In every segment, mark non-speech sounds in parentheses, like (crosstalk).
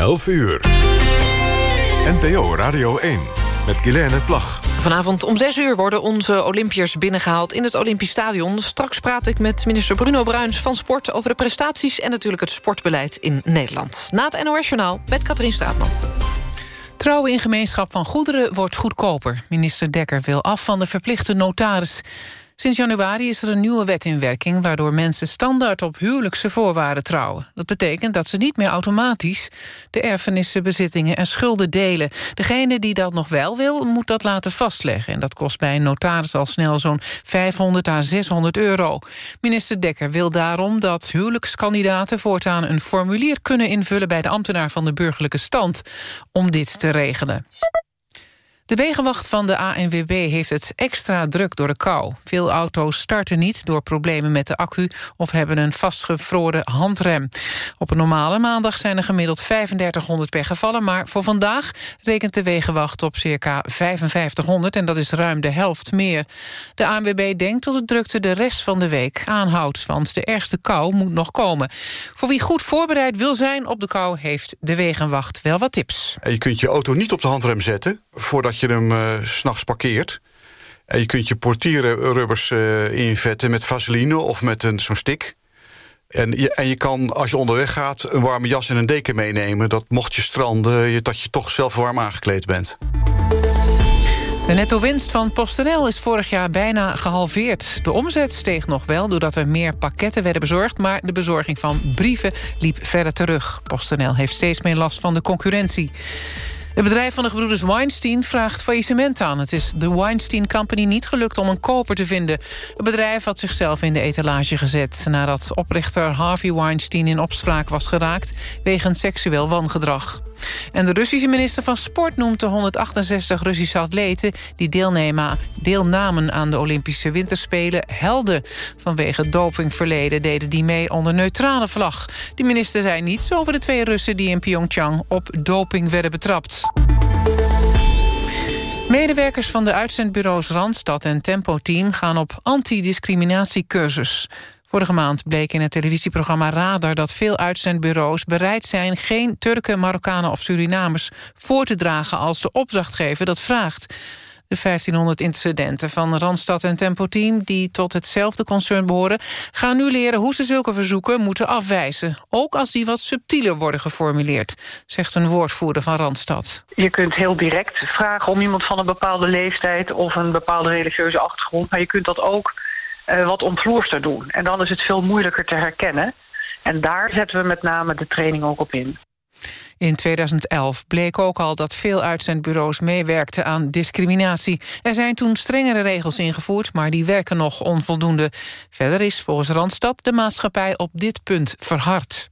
11 uur. NPO Radio 1 met Guilaine Plag. Vanavond om 6 uur worden onze Olympiërs binnengehaald in het Olympisch Stadion. Straks praat ik met minister Bruno Bruins van Sport... over de prestaties en natuurlijk het sportbeleid in Nederland. Na het NOS Journaal met Katrien Straatman. Trouwen in gemeenschap van goederen wordt goedkoper. Minister Dekker wil af van de verplichte notaris. Sinds januari is er een nieuwe wet in werking... waardoor mensen standaard op huwelijkse voorwaarden trouwen. Dat betekent dat ze niet meer automatisch... de erfenissen, bezittingen en schulden delen. Degene die dat nog wel wil, moet dat laten vastleggen. En dat kost bij een notaris al snel zo'n 500 à 600 euro. Minister Dekker wil daarom dat huwelijkskandidaten... voortaan een formulier kunnen invullen bij de ambtenaar van de burgerlijke stand... om dit te regelen. De wegenwacht van de ANWB heeft het extra druk door de kou. Veel auto's starten niet door problemen met de accu... of hebben een vastgevroren handrem. Op een normale maandag zijn er gemiddeld 3500 per gevallen... maar voor vandaag rekent de wegenwacht op circa 5500... en dat is ruim de helft meer. De ANWB denkt dat de drukte de rest van de week aanhoudt... want de ergste kou moet nog komen. Voor wie goed voorbereid wil zijn op de kou... heeft de wegenwacht wel wat tips. Je kunt je auto niet op de handrem zetten... voordat je hem uh, s'nachts parkeert. En je kunt je portierenrubbers uh, invetten met vaseline of met zo'n stick. En je, en je kan, als je onderweg gaat, een warme jas en een deken meenemen. Dat mocht je stranden, dat je toch zelf warm aangekleed bent. De netto-winst van PostNL is vorig jaar bijna gehalveerd. De omzet steeg nog wel doordat er meer pakketten werden bezorgd... maar de bezorging van brieven liep verder terug. PostNL heeft steeds meer last van de concurrentie. Het bedrijf van de gebroeders Weinstein vraagt faillissement aan. Het is de Weinstein Company niet gelukt om een koper te vinden. Het bedrijf had zichzelf in de etalage gezet... nadat oprichter Harvey Weinstein in opspraak was geraakt... wegens seksueel wangedrag. En de Russische minister van Sport noemt de 168 Russische atleten... die deelnamen aan de Olympische Winterspelen helden. Vanwege dopingverleden deden die mee onder neutrale vlag. De minister zei niets over de twee Russen die in Pyeongchang op doping werden betrapt. Medewerkers van de uitzendbureaus Randstad en Tempo Team... gaan op antidiscriminatiecursus. Vorige maand bleek in het televisieprogramma Radar... dat veel uitzendbureaus bereid zijn... geen Turken, Marokkanen of Surinamers voor te dragen... als de opdrachtgever dat vraagt. De 1500 incidenten van Randstad en Tempo Team... die tot hetzelfde concern behoren... gaan nu leren hoe ze zulke verzoeken moeten afwijzen. Ook als die wat subtieler worden geformuleerd... zegt een woordvoerder van Randstad. Je kunt heel direct vragen om iemand van een bepaalde leeftijd... of een bepaalde religieuze achtergrond... maar je kunt dat ook uh, wat omvloerster doen. En dan is het veel moeilijker te herkennen. En daar zetten we met name de training ook op in. In 2011 bleek ook al dat veel uitzendbureaus meewerkten aan discriminatie. Er zijn toen strengere regels ingevoerd, maar die werken nog onvoldoende. Verder is volgens Randstad de maatschappij op dit punt verhard.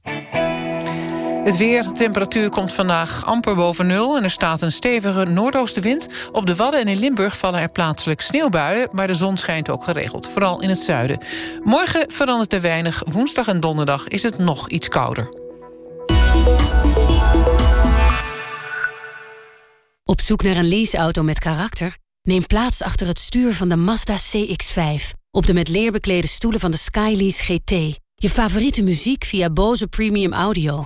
Het weer, temperatuur komt vandaag amper boven nul... en er staat een stevige noordoostenwind. Op de Wadden en in Limburg vallen er plaatselijk sneeuwbuien... maar de zon schijnt ook geregeld, vooral in het zuiden. Morgen verandert er weinig. Woensdag en donderdag is het nog iets kouder. Op zoek naar een leaseauto met karakter? Neem plaats achter het stuur van de Mazda CX-5... op de met leer beklede stoelen van de Skylease GT... Je favoriete muziek via Bose Premium Audio...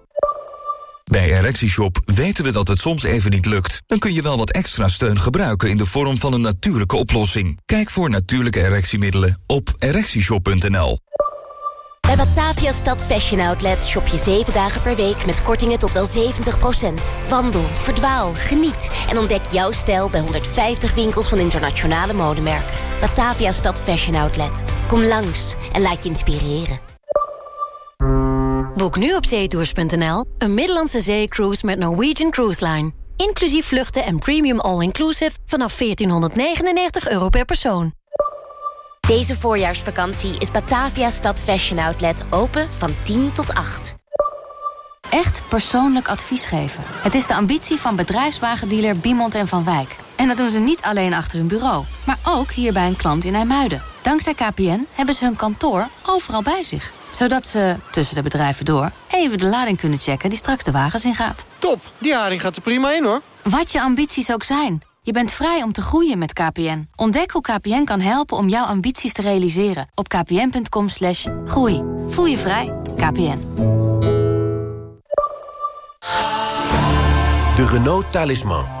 Bij ErectieShop weten we dat het soms even niet lukt. Dan kun je wel wat extra steun gebruiken in de vorm van een natuurlijke oplossing. Kijk voor natuurlijke erectiemiddelen op ErectieShop.nl. Bij Batavia Stad Fashion Outlet shop je 7 dagen per week met kortingen tot wel 70%. Wandel, verdwaal, geniet en ontdek jouw stijl bij 150 winkels van internationale modemerken. Batavia Stad Fashion Outlet. Kom langs en laat je inspireren. Boek nu op zeetours.nl een Middellandse zeecruise met Norwegian Cruise Line. Inclusief vluchten en premium all-inclusive vanaf 1499 euro per persoon. Deze voorjaarsvakantie is Batavia Stad Fashion Outlet open van 10 tot 8. Echt persoonlijk advies geven. Het is de ambitie van bedrijfswagendealer Biemond en Van Wijk. En dat doen ze niet alleen achter hun bureau, maar ook hier bij een klant in IJmuiden. Dankzij KPN hebben ze hun kantoor overal bij zich. Zodat ze, tussen de bedrijven door, even de lading kunnen checken die straks de wagens ingaat. Top, die haring gaat er prima in hoor. Wat je ambities ook zijn, je bent vrij om te groeien met KPN. Ontdek hoe KPN kan helpen om jouw ambities te realiseren op kpn.com slash groei. Voel je vrij, KPN. De Renault Talisman.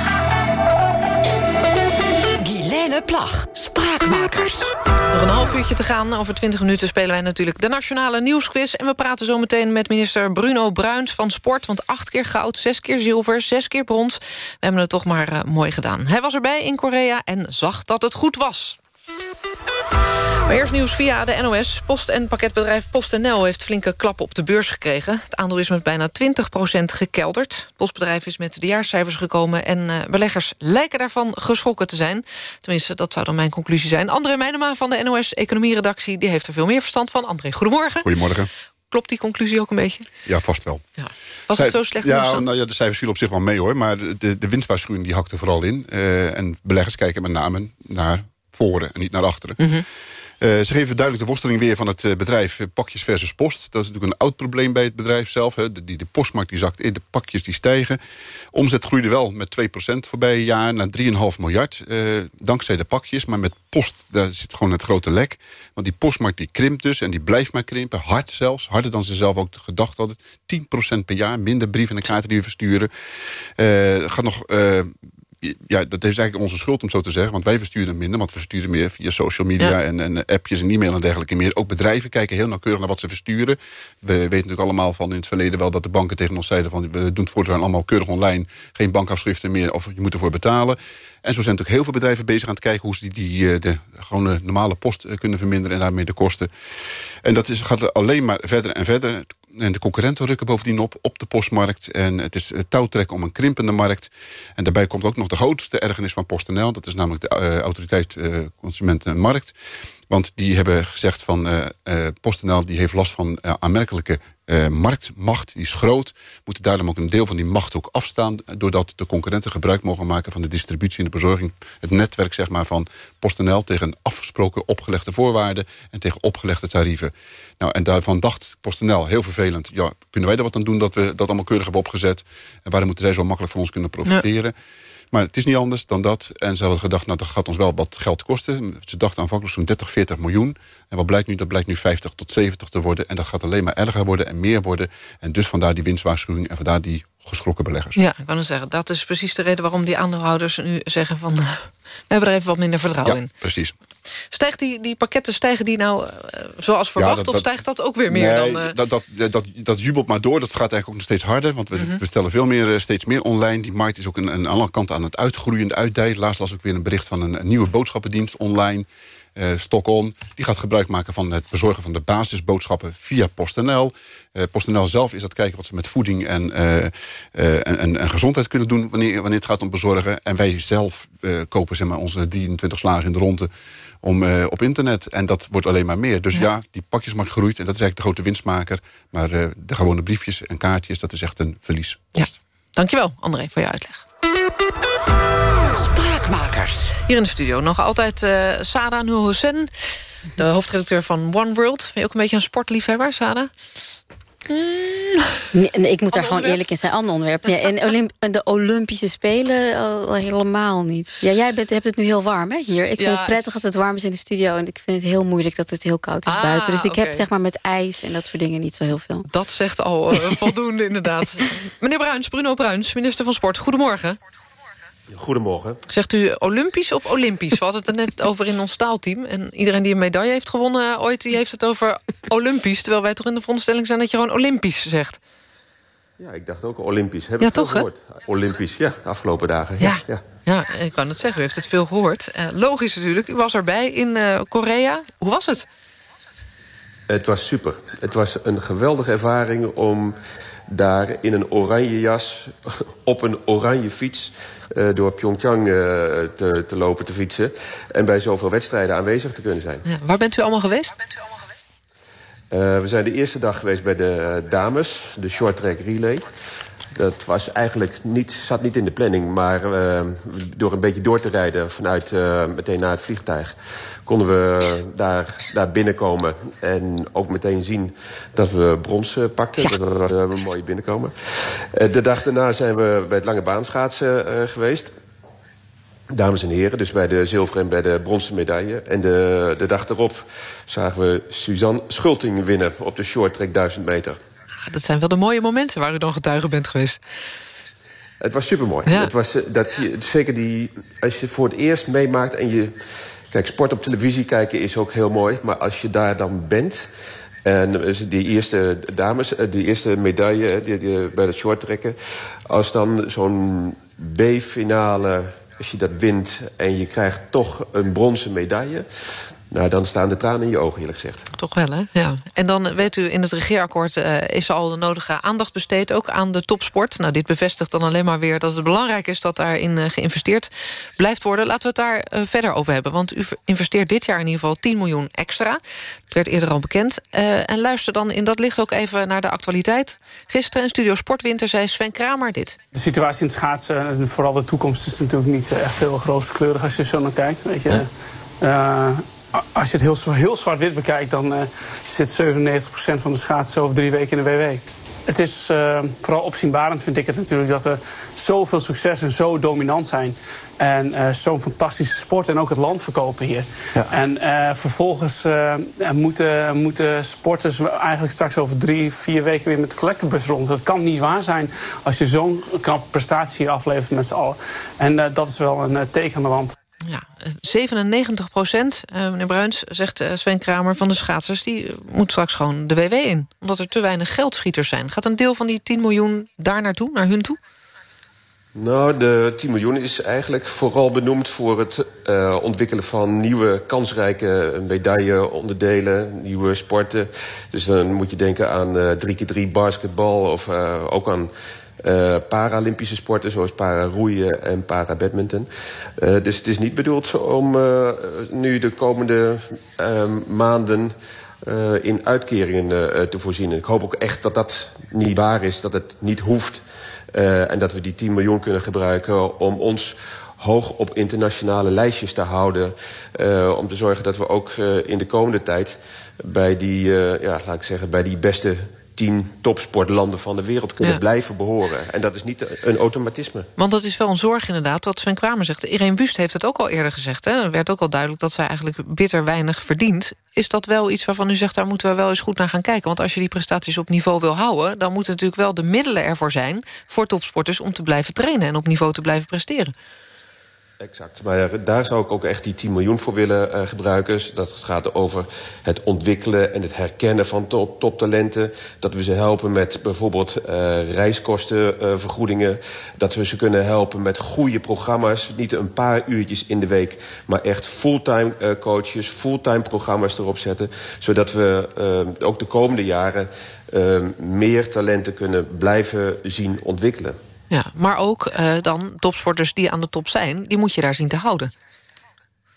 Spraakmakers. Nog een half uurtje te gaan. Over 20 minuten spelen wij natuurlijk de Nationale Nieuwsquiz. En we praten zo meteen met minister Bruno Bruins van Sport. Want acht keer goud, zes keer zilver, zes keer brons. We hebben het toch maar uh, mooi gedaan. Hij was erbij in Korea en zag dat het goed was. Maar eerst nieuws via de NOS. Post- en pakketbedrijf PostNL heeft flinke klappen op de beurs gekregen. Het aandeel is met bijna 20% gekelderd. Het postbedrijf is met de jaarcijfers gekomen... en uh, beleggers lijken daarvan geschrokken te zijn. Tenminste, dat zou dan mijn conclusie zijn. André Meijnema van de NOS Economieredactie... die heeft er veel meer verstand van. André, goedemorgen. Goedemorgen. Klopt die conclusie ook een beetje? Ja, vast wel. Ja. Was het zo slecht? Ja, nou ja, de cijfers vielen op zich wel mee hoor. Maar de, de winstwaarschuwing die hakte vooral in. Uh, en beleggers kijken met name naar voren en niet naar achteren. Mm -hmm. Uh, ze geven duidelijk de worsteling weer van het uh, bedrijf uh, pakjes versus post. Dat is natuurlijk een oud probleem bij het bedrijf zelf. Hè. De, de postmarkt die zakt in, de pakjes die stijgen. Omzet groeide wel met 2% voorbije jaar naar 3,5 miljard. dankzij de pakjes, maar met post daar zit gewoon het grote lek. Want die postmarkt die krimpt dus en die blijft maar krimpen. Hard zelfs, harder dan ze zelf ook gedacht hadden. 10% per jaar, minder brieven en kaarten die we versturen. gaat nog ja, dat is eigenlijk onze schuld om zo te zeggen. Want wij versturen minder, want we versturen meer via social media... Ja. En, en, appjes en e-mail en dergelijke meer. Ook bedrijven kijken heel nauwkeurig naar wat ze versturen. We weten natuurlijk allemaal van in het verleden wel... dat de banken tegen ons zeiden van... we doen het voortaan allemaal keurig online. Geen bankafschriften meer of je moet ervoor betalen. En zo zijn natuurlijk heel veel bedrijven bezig aan het kijken... hoe ze die, die de gewone normale post kunnen verminderen... en daarmee de kosten. En dat is, gaat alleen maar verder en verder. En de concurrenten rukken bovendien op, op de postmarkt. En het is touwtrekken om een krimpende markt. En daarbij komt ook nog de grootste ergernis van PostNL. Dat is namelijk de uh, autoriteit uh, Consumentenmarkt. Want die hebben gezegd van PostNL die heeft last van uh, marktmacht. Die is groot. Moeten daarom ook een deel van die macht ook afstaan. Doordat de concurrenten gebruik mogen maken van de distributie en de bezorging. Het netwerk zeg maar, van PostNL tegen afgesproken opgelegde voorwaarden. En tegen opgelegde tarieven. Nou, en daarvan dacht PostNL, heel vervelend... ja, kunnen wij er wat aan doen dat we dat allemaal keurig hebben opgezet? En waarom moeten zij zo makkelijk van ons kunnen profiteren? Ja. Maar het is niet anders dan dat. En ze hadden gedacht, nou, dat gaat ons wel wat geld kosten. Ze dachten aanvankelijk zo'n 30, 40 miljoen. En wat blijkt nu? Dat blijkt nu 50 tot 70 te worden. En dat gaat alleen maar erger worden en meer worden. En dus vandaar die winstwaarschuwing en vandaar die geschrokken beleggers. Ja, ik kan zeggen. Dat is precies de reden waarom die aandeelhouders nu zeggen van... we hebben er even wat minder vertrouwen ja, in. precies. Stijgt die, die pakketten, stijgen die nou uh, zoals verwacht? Ja, dat, of stijgt dat ook weer meer nee, dan... Uh... Dat, dat, dat, dat jubelt maar door. Dat gaat eigenlijk ook nog steeds harder. Want we, mm -hmm. we stellen veel meer, steeds meer online. Die markt is ook een, een andere kant aan het uitgroeien, uitdijen. Laatst las ook weer een bericht van een, een nieuwe boodschappendienst online. Uh, Stockholm, die gaat gebruik maken van het bezorgen van de basisboodschappen via PostNL. Uh, PostNL zelf is dat kijken wat ze met voeding en, uh, en, en, gezondheid kunnen doen wanneer, wanneer het gaat om bezorgen. En wij zelf kopen zeg maar, onze 23 slagen in de ronde om, uh, op internet. En dat wordt alleen maar meer. Dus ja, ja die pakjesmarkt groeit. En dat is eigenlijk de grote winstmaker. Maar uh, de gewone briefjes en kaartjes, dat is echt een verlies. Ja. Dankjewel, André, voor je uitleg. Spraakmakers. Hier in de studio nog altijd uh, Sada Nurhosen, de hoofdredacteur van One World. Ben je ook een beetje een sportliefhebber, Sada? Nee, nee, ik moet daar gewoon eerlijk in zijn. Ander onderwerp. Ja, en Olymp de Olympische Spelen al helemaal niet. Ja, jij bent, hebt het nu heel warm hè, hier. Ik vind het prettig dat het warm is in de studio. En ik vind het heel moeilijk dat het heel koud is ah, buiten. Dus ik okay. heb zeg maar met ijs en dat soort dingen niet zo heel veel. Dat zegt al uh, voldoende inderdaad. (laughs) Meneer Bruins, Bruno Bruins, minister van Sport. Goedemorgen. Goedemorgen. Zegt u Olympisch of Olympisch? We hadden het er net (laughs) over in ons taalteam. En iedereen die een medaille heeft gewonnen ooit... die heeft het over Olympisch. Terwijl wij toch in de veronderstelling zijn dat je gewoon Olympisch zegt. Ja, ik dacht ook Olympisch. Heb ja, ik toch, gehoord? Olympisch, ja, de afgelopen dagen. Ja, ja, ja. ja, ik kan het zeggen. U heeft het veel gehoord. Uh, logisch natuurlijk. U was erbij in uh, Korea. Hoe was het? Het was super. Het was een geweldige ervaring om daar in een oranje jas... op een oranje fiets uh, door Pyeongchang uh, te, te, lopen, te fietsen... en bij zoveel wedstrijden aanwezig te kunnen zijn. Ja, waar bent u allemaal geweest? Uh, we zijn de eerste dag geweest bij de dames, de short track relay. Dat was eigenlijk niet, zat niet in de planning, maar door een beetje door te rijden vanuit meteen naar het vliegtuig konden we daar, daar binnenkomen. En ook meteen zien dat we brons uh, pakten. Ja. Dat was een mooie binnenkomen. de dag daarna zijn we bij het lange baanschaatsen geweest. Dames en heren, dus bij de zilveren en bij de bronzen medaille. En de, de dag erop zagen we Suzanne Schulting winnen op de short track 1000 meter. Dat zijn wel de mooie momenten waar u dan getuige bent geweest. Het was supermooi. Ja. Het was, dat, zeker die, als je het voor het eerst meemaakt en je... Kijk, sport op televisie kijken is ook heel mooi. Maar als je daar dan bent... En die eerste dames, die eerste medaille die, bij het short trekken... als dan zo'n B-finale als je dat wint en je krijgt toch een bronzen medaille... Nou, dan staan de tranen in je ogen, eerlijk gezegd. Toch wel, hè? Ja. En dan weet u, in het regeerakkoord uh, is al de nodige aandacht besteed... ook aan de topsport. Nou, dit bevestigt dan alleen maar weer dat het belangrijk is... dat daarin uh, geïnvesteerd blijft worden. Laten we het daar uh, verder over hebben. Want u investeert dit jaar in ieder geval 10 miljoen extra. Het werd eerder al bekend. en luister dan in dat licht ook even naar de actualiteit. Gisteren in Studio Sportwinter zei Sven Kramer dit. De situatie in het schaatsen, en vooral de toekomst... is natuurlijk niet echt heel rooskleurig als je zo naar kijkt. Weet je... Ja als je het heel, heel zwart-wit bekijkt... dan uh, zit 97% van de schaatsen over drie weken in de WW. Het is uh, vooral opzienbarend, vind ik het natuurlijk... dat we zoveel succes en zo dominant zijn. En uh, zo'n fantastische sport en ook het land verkopen hier. Ja. En vervolgens moeten, moeten sporters eigenlijk straks over drie, vier weken... weer met de collectebus rond. Dat kan niet waar zijn als je zo'n knappe prestatie aflevert met z'n allen. En dat is wel een teken aan de wand. Ja, 97 procent, uh, meneer Bruins, zegt uh, Sven Kramer van de schaatsers... die moet straks gewoon de WW in. Omdat er te weinig geldschieters zijn. Gaat een deel van die 10 miljoen daar naartoe, naar hun toe? Nou, de 10 miljoen is eigenlijk vooral benoemd voor het ontwikkelen van nieuwe kansrijke medailleonderdelen, nieuwe sporten. Dus dan moet je denken aan 3x3 basketbal of ook aan uh, Paralympische sporten zoals para-roeien en para-badminton. Uh, dus het is niet bedoeld om uh, nu de komende maanden in uitkeringen te voorzien. Ik hoop ook echt dat dat niet waar is, dat het niet hoeft. en dat we die 10 miljoen kunnen gebruiken om ons hoog op internationale lijstjes te houden. om te zorgen dat we ook in de komende tijd bij die, ja, laat ik zeggen, bij die beste tien topsportlanden van de wereld kunnen blijven behoren. En dat is niet een automatisme. Want dat is wel een zorg inderdaad, wat Sven Kramer zegt. Irene Wust heeft het ook al eerder gezegd. Hè? Er werd ook al duidelijk dat zij eigenlijk bitter weinig verdient. Is dat wel iets waarvan u zegt, daar moeten we wel eens goed naar gaan kijken? Want als je die prestaties op niveau wil houden... dan moeten natuurlijk wel de middelen ervoor zijn voor topsporters... om te blijven trainen en op niveau te blijven presteren. Exact, maar daar zou ik ook echt die 10 miljoen voor willen uh, gebruiken. Dat gaat over het ontwikkelen en het herkennen van top, toptalenten. Dat we ze helpen met bijvoorbeeld uh, reiskostenvergoedingen. Dat we ze kunnen helpen met goede programma's. Niet een paar uurtjes in de week, maar echt fulltime coaches, fulltime programma's erop zetten. Zodat we ook de komende jaren meer talenten kunnen blijven zien ontwikkelen. Ja, maar ook uh, dan topsporters die aan de top zijn... die moet je daar zien te houden.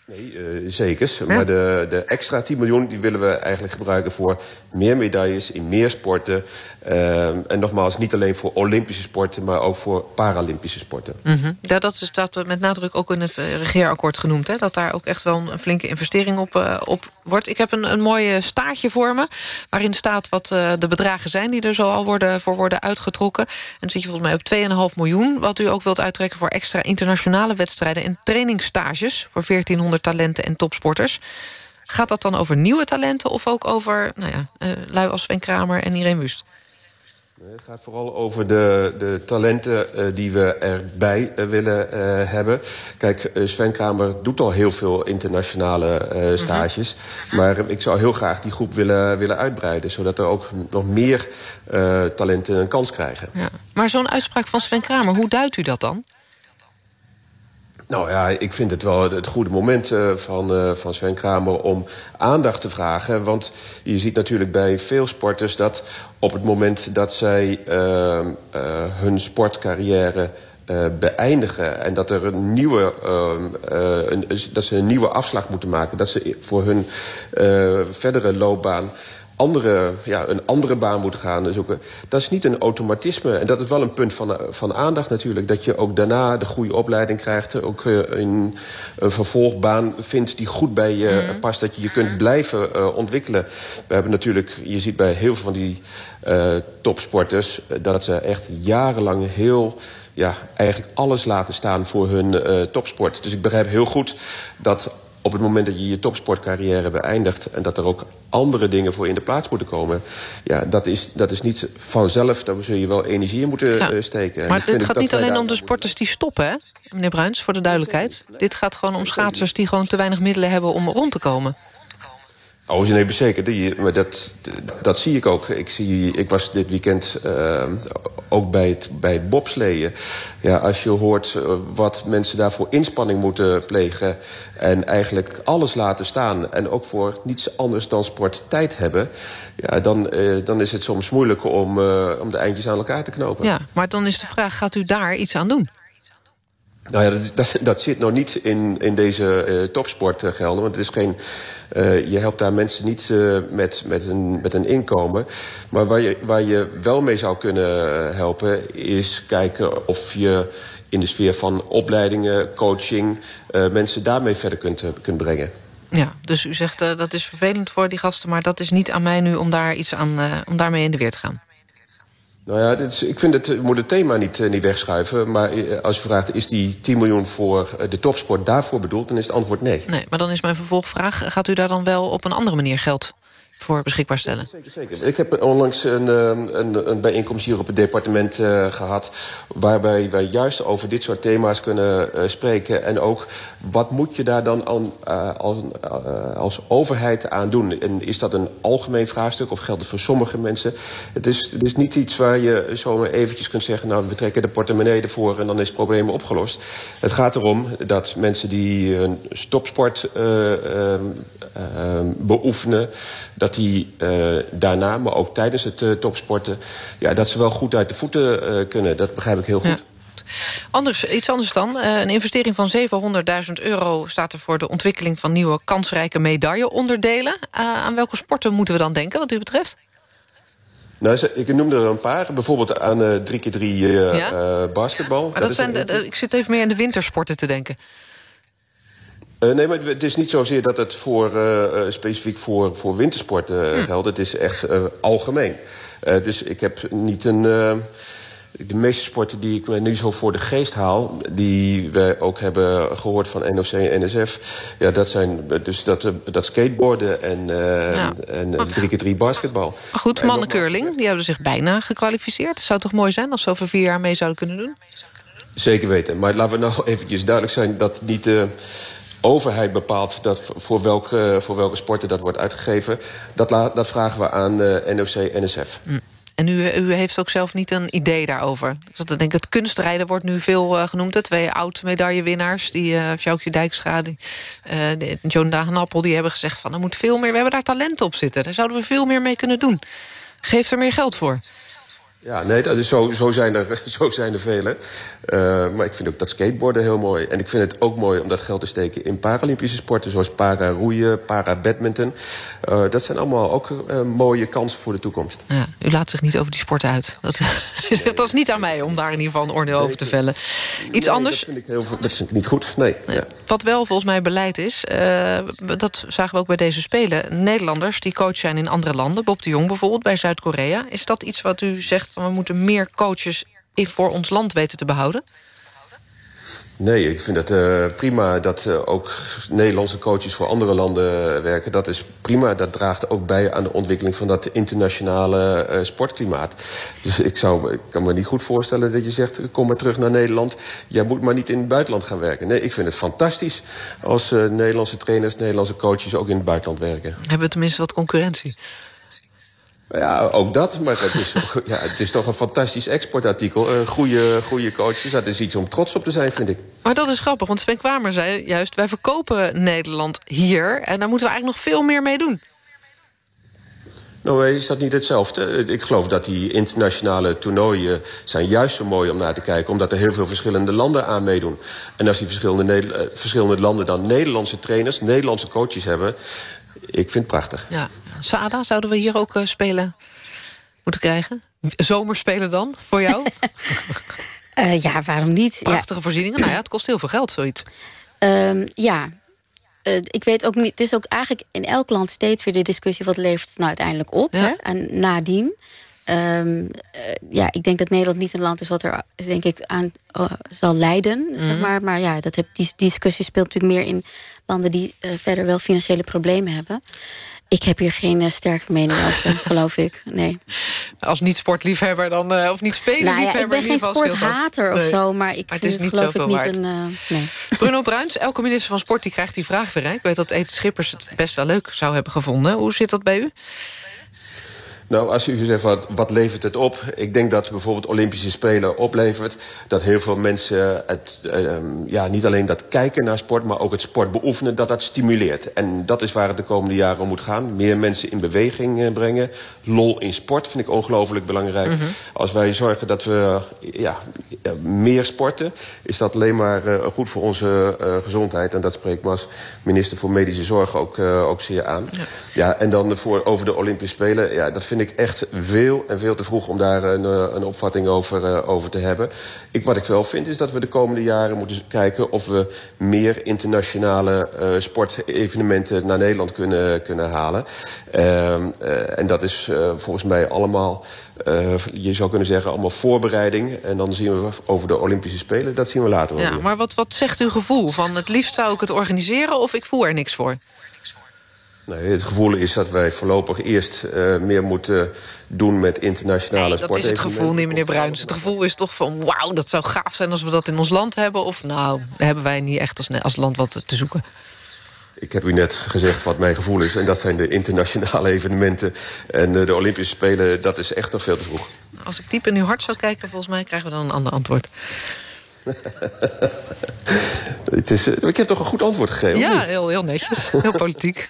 Nee, uh, zeker. Ja. Maar de, de extra 10 miljoen die willen we eigenlijk gebruiken voor meer medailles in meer sporten. Uh, en nogmaals, niet alleen voor Olympische sporten, maar ook voor Paralympische sporten. Mm -hmm. ja, dat staat met nadruk ook in het uh, regeerakkoord genoemd. Hè, dat daar ook echt wel een flinke investering op, uh, op Ik heb een, een mooi staartje voor me, waarin staat wat uh, de bedragen zijn... die er zo al worden, voor worden uitgetrokken. En dan zit je volgens mij op 2,5 miljoen... wat u ook wilt uittrekken voor extra internationale wedstrijden... en trainingsstages voor 1400 talenten en topsporters. Gaat dat dan over nieuwe talenten of ook over nou ja, uh, lui als Sven Kramer en Irene Wust? Het gaat vooral over de, de talenten uh, die we erbij uh, willen uh, hebben. Kijk, Sven Kramer doet al heel veel internationale mhm. stages. Maar ik zou heel graag die groep willen, willen uitbreiden... zodat er ook nog meer talenten een kans krijgen. Ja. Maar zo'n uitspraak van Sven Kramer, hoe duidt u dat dan? Nou ja, ik vind het wel het goede moment uh, van, uh, van Sven Kramer om aandacht te vragen. Want je ziet natuurlijk bij veel sporters dat op het moment dat zij uh, hun sportcarrière beëindigen en dat er een nieuwe, een, dat ze een nieuwe afslag moeten maken, dat ze voor hun verdere loopbaan andere, ja, een andere baan moet gaan zoeken. Dat is niet een automatisme. En dat is wel een punt van, van aandacht natuurlijk. Dat je ook daarna de goede opleiding krijgt. Ook uh, een, een vervolgbaan vindt die goed bij je mm. past. Dat je je kunt blijven uh, ontwikkelen. We hebben natuurlijk, je ziet bij heel veel van die uh, topsporters... dat ze echt jarenlang heel ja, eigenlijk alles laten staan voor hun uh, topsport. Dus ik begrijp heel goed dat op het moment dat je je topsportcarrière beëindigt... en dat er ook andere dingen voor in de plaats moeten komen... ja, dat is, dat is niet vanzelf. Daar zul je wel energie in moeten ja. steken. Maar dit gaat niet alleen om de sporters die stoppen, hè? meneer Bruins, voor de duidelijkheid. Dit gaat gewoon om schaatsers die gewoon te weinig middelen hebben om rond te komen. Oh, nee, zeker. Die, maar dat, dat zie ik ook. Ik, zie, ik was dit weekend uh, ook bij het, bij. Ja, als je hoort uh, wat mensen daarvoor inspanning moeten plegen... en eigenlijk alles laten staan... en ook voor niets anders dan sport tijd hebben... Ja, dan, uh, dan is het soms moeilijk om, om de eindjes aan elkaar te knopen. Ja, maar dan is de vraag, gaat u daar iets aan doen? Nou ja, dat, dat, zit nog niet in, in deze uh, topsport uh, gelden. Want het is geen, uh, je helpt daar mensen niet met, met, een, met een inkomen. Maar waar je, waar je wel mee zou kunnen helpen... is kijken of je in de sfeer van opleidingen, coaching... mensen daarmee verder kunt, kunt brengen. Ja, dus u zegt dat is vervelend voor die gasten... maar dat is niet aan mij nu om daar iets aan, om daarmee in de weer te gaan. Nou ja, dit ik vind het, moet het thema niet, uh, niet wegschuiven. Maar uh, als je vraagt, is die 10 miljoen voor de topsport daarvoor bedoeld? Dan is het antwoord nee. Nee, maar dan is mijn vervolgvraag... gaat u daar dan wel op een andere manier geld voor beschikbaar stellen. Zeker, zeker. Ik heb onlangs een, een, een bijeenkomst hier op het departement uh, gehad... waarbij wij juist over dit soort thema's kunnen uh, spreken. En ook, wat moet je daar dan aan, uh, als, als overheid aan doen? En is dat een algemeen vraagstuk of geldt het voor sommige mensen? Het is, het is niet iets waar je zomaar eventjes kunt zeggen... nou, we trekken de portemonnee ervoor en dan is het probleem opgelost. Het gaat erom dat mensen die een stopsport beoefenen dat die uh, daarna, maar ook tijdens het uh, topsporten... Ja, dat ze wel goed uit de voeten uh, kunnen. Dat begrijp ik heel goed. Ja. Anders, iets anders dan. een investering van 700.000 euro staat er voor de ontwikkeling van nieuwe kansrijke medailleonderdelen. aan welke sporten moeten we dan denken, wat u betreft? Nou, ik noemde er een paar. Bijvoorbeeld aan uh, 3x3 uh, ja? basketbal. Maar dat, dat zijn de, de, ik zit even meer aan de wintersporten te denken. Uh, nee, maar het is niet zozeer dat het voor, uh, specifiek voor, voor wintersport uh, hm. geldt. Het is echt algemeen. dus ik heb niet een... de meeste sporten die ik nu zo voor de geest haal... die we ook hebben gehoord van NOC en NSF... Ja, dat zijn dus dat, dat skateboarden en, ja. en 3x3 basketbal. Maar goed, mannencurling, die hebben zich bijna gekwalificeerd. Het zou toch mooi zijn als ze over vier jaar mee zouden kunnen doen? Zeker weten. Maar laten we nou eventjes duidelijk zijn dat niet overheid bepaalt dat voor, welke, voor welke sporten dat wordt uitgegeven. Dat, dat vragen we aan uh, NOC, NSF. Hm. En u, u heeft ook zelf niet een idee daarover. Dus ik denk, het kunstrijden wordt nu veel uh, genoemd. De twee oud-medaillewinnaars, die uh, Dijkstra... Die, uh, Dagenappel, die hebben gezegd van... er moet veel meer, we hebben daar talent op zitten. Daar zouden we veel meer mee kunnen doen. Geef er meer geld voor. Ja, nee, dat is zo, zo, zijn er, (laughs) zo zijn er vele. Uh, maar ik vind ook dat skateboarden heel mooi. En ik vind het ook mooi om dat geld te steken in Paralympische sporten... zoals para-roeien, para-badminton. Uh, dat zijn allemaal ook uh, mooie kansen voor de toekomst. Ja, u laat zich niet over die sporten uit. Dat, (laughs) nee. dat is niet aan mij om daar in ieder geval een oordeel nee, over te vellen. Iets nee, anders? Dat vind, ik heel, dat vind ik niet goed, nee. Ja. Wat wel volgens mij beleid is... dat zagen we ook bij deze Spelen. Nederlanders die coach zijn in andere landen. Bob de Jong bijvoorbeeld bij Zuid-Korea. Is dat iets wat u zegt we moeten meer coaches voor ons land weten te behouden? Nee, ik vind het uh, prima dat uh, ook Nederlandse coaches voor andere landen werken. Dat is prima. Dat draagt ook bij aan de ontwikkeling van dat internationale uh, sportklimaat. Dus ik, zou, ik kan me niet goed voorstellen dat je zegt... kom maar terug naar Nederland. Jij moet maar niet in het buitenland gaan werken. Nee, ik vind het fantastisch als Nederlandse trainers, Nederlandse coaches... ook in het buitenland werken. Hebben we tenminste wat concurrentie? Ja, ook dat. Maar het is, (laughs) ja, het is toch een fantastisch exportartikel. Een goede, goede coach. Dus dat is iets om trots op te zijn, vind ik. Maar dat is grappig, want Sven Kwamer zei juist... wij verkopen Nederland hier en daar moeten we eigenlijk nog veel meer mee doen. Nou, is dat niet hetzelfde? Ik geloof dat die internationale toernooien zijn juist zo mooi om naar te kijken... omdat er heel veel verschillende landen aan meedoen. En als die verschillende, eh, verschillende landen dan Nederlandse trainers... Nederlandse coaches hebben, ik vind het prachtig. Ja. Sada, zouden we hier ook uh, spelen moeten krijgen? Zomerspelen dan, voor jou? uh, (laughs) ja, waarom niet? Prachtige ja. voorzieningen, nou ja, het kost heel veel geld, zoiets. Um, ja, uh, ik weet ook niet, het is ook eigenlijk in elk land steeds weer de discussie... wat levert het nou uiteindelijk op? Ja. Hè? En nadien... Um, uh, ja, ik denk dat Nederland niet een land is wat er denk ik aan uh, zal leiden. Mm -hmm. zeg maar. maar ja, dat heb, die, die discussie speelt natuurlijk meer in landen die uh, verder wel financiële problemen hebben. Ik heb hier geen uh, sterke mening over, (laughs) geloof ik. Nee. Als niet-sportliefhebber dan, uh, of niet-spelerliefhebber... Nou ja, ik ben geen sporthater of nee. zo, maar ik maar vind het, is niet geloof ik niet waard. een... Uh, nee. (laughs) Bruno Bruins, elke minister van Sport die krijgt die vraag weer. Hè? Ik weet dat Edith Schippers het best wel leuk zou hebben gevonden. Hoe zit dat bij u? Nou, als u zegt, wat, wat levert het op? Ik denk dat bijvoorbeeld Olympische Spelen oplevert... dat heel veel mensen het, uh, ja, niet alleen dat kijken naar sport... maar ook het sport beoefenen, dat dat stimuleert. En dat is waar het de komende jaren om moet gaan. Meer mensen in beweging uh, brengen. Lol in sport vind ik ongelooflijk belangrijk. Mm -hmm. Als wij zorgen dat we ja, meer sporten... is dat alleen maar uh, goed voor onze gezondheid. En dat spreekt me als minister voor Medische Zorg ook, ook zeer aan. Ja. ja, en dan voor, over de Olympische Spelen... Ja, dat vind ik echt veel en veel te vroeg om daar een, een opvatting over, uh, over te hebben. Ik, wat ik wel vind is dat we de komende jaren moeten kijken... of we meer internationale uh, sportevenementen naar Nederland kunnen, kunnen halen. Uh, en dat is volgens mij allemaal... je zou kunnen zeggen, allemaal voorbereiding. En dan zien we over de Olympische Spelen, dat zien we later Ja, maar wat, wat zegt uw gevoel? Van het liefst zou ik het organiseren of ik voel er niks voor? Nee, het gevoel is dat wij voorlopig eerst uh, meer moeten doen met internationale nee, Dat is het gevoel niet, meneer Bruins. Het gevoel is toch van, wauw, dat zou gaaf zijn als we dat in ons land hebben. Of nou, hebben wij niet echt als, als land wat te zoeken. Ik heb u net gezegd wat mijn gevoel is. En dat zijn de internationale evenementen. En uh, de Olympische Spelen, dat is echt nog veel te vroeg. Als ik diep in uw hart zou kijken, volgens mij krijgen we dan een ander antwoord. (laughs) Het is, uh, ik heb toch een goed antwoord gegeven? Ja, heel, heel netjes. Heel politiek.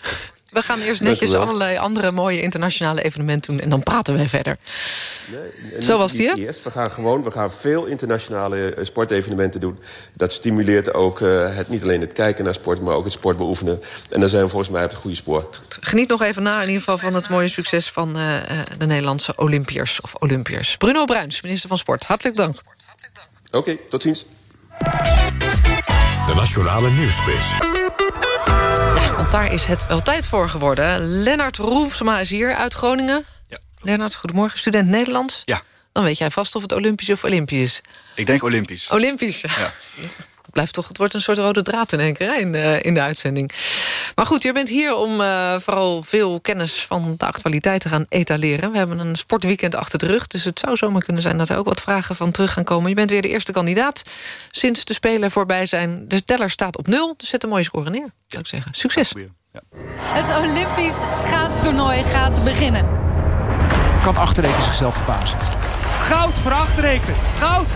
We gaan eerst netjes allerlei andere mooie internationale evenementen doen... en dan praten wij verder. Nee, Zo was die, hè? Eerst. We gaan gewoon we gaan veel internationale sportevenementen doen. Dat stimuleert ook uh, het, niet alleen het kijken naar sport... maar ook het sport beoefenen. En dan zijn we volgens mij op het goede spoor. Geniet nog even na in ieder geval van het mooie succes... van uh, de Nederlandse Olympiërs of Olympiërs. Bruno Bruins, minister van Sport. Hartelijk dank. Oké, okay, tot ziens. De Nationale Nieuwsquiz. Want daar is het wel tijd voor geworden. Lennart Roefsema is hier uit Groningen. Ja. Lennart, goedemorgen. Student Nederlands. Ja. Dan weet jij vast of het Olympisch of Olympisch is. Ik denk Olympisch. Olympisch. Ja. (laughs) Blijft toch, het wordt een soort rode draad in één keer in, uh, in de uitzending. Maar goed, je bent hier om uh, vooral veel kennis van de actualiteit te gaan etaleren. We hebben een sportweekend achter de rug. Dus het zou zomaar kunnen zijn dat er ook wat vragen van terug gaan komen. Je bent weer de eerste kandidaat sinds de Spelen voorbij zijn. De teller staat op nul, dus zet een mooie score neer. Zou ik zeggen. Succes. Ja. Het Olympisch schaatstoernooi gaat beginnen. Kan Achterreken zichzelf verbazen. Goud voor Achterreken. Goud!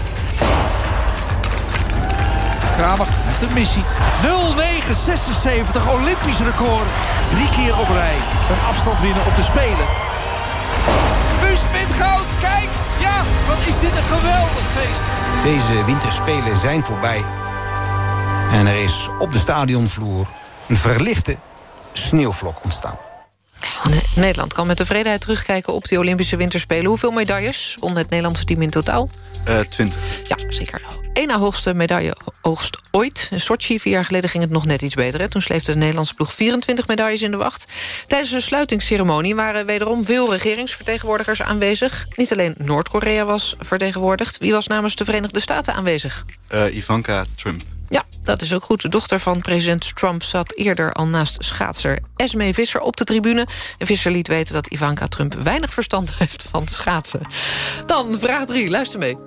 Kramer heeft een missie. 0976 Olympisch record. Drie keer op rij. Een afstand winnen op de Spelen. Wint goud. Kijk. Ja, wat is dit een geweldig feest. Deze winterspelen zijn voorbij. En er is op de stadionvloer een verlichte sneeuwvlok ontstaan. Nederland kan met tevredenheid terugkijken op die Olympische Winterspelen. Hoeveel medailles won het Nederlandse team in totaal? Uh, 20. Ja, zeker. Eén na hoogste medailleoogst ooit. In Sochi, vier jaar geleden, ging het nog net iets beter. Hè? Toen sleepte de Nederlandse ploeg 24 medailles in de wacht. Tijdens de sluitingsceremonie waren wederom veel regeringsvertegenwoordigers aanwezig. Niet alleen Noord-Korea was vertegenwoordigd. Wie was namens de Verenigde Staten aanwezig? Uh, Ivanka Trump. Ja, dat is ook goed. De dochter van president Trump zat eerder al naast schaatser Esme Visser op de tribune. En Visser liet weten dat Ivanka Trump weinig verstand (laughs) heeft van schaatsen. Dan vraag 3, luister mee.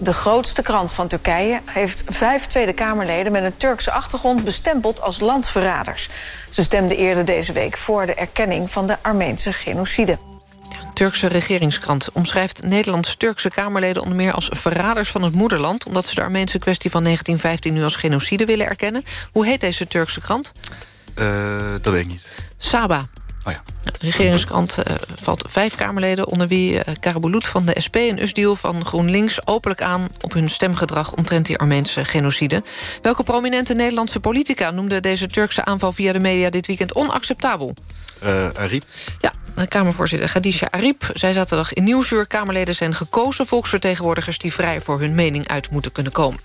De grootste krant van Turkije heeft vijf Tweede Kamerleden... met een Turkse achtergrond bestempeld als landverraders. Ze stemden eerder deze week voor de erkenning van de Armeense genocide. Turkse regeringskrant omschrijft Nederlands-Turkse Kamerleden... onder meer als verraders van het moederland... omdat ze de Armeense kwestie van 1915 nu als genocide willen erkennen. Hoe heet deze Turkse krant? Uh, dat weet ik niet. Saba. Oh ja. De regeringskrant uh, valt vijf Kamerleden... onder wie uh, Karabulut van de SP en Usdiel van GroenLinks... openlijk aan op hun stemgedrag omtrent die Armeense genocide. Welke prominente Nederlandse politica noemde deze Turkse aanval... via de media dit weekend onacceptabel? Uh, Ariep? Ja, Kamervoorzitter Khadija Ariep zei zaterdag in Nieuwsuur... Kamerleden zijn gekozen volksvertegenwoordigers... die vrij voor hun mening uit moeten kunnen komen.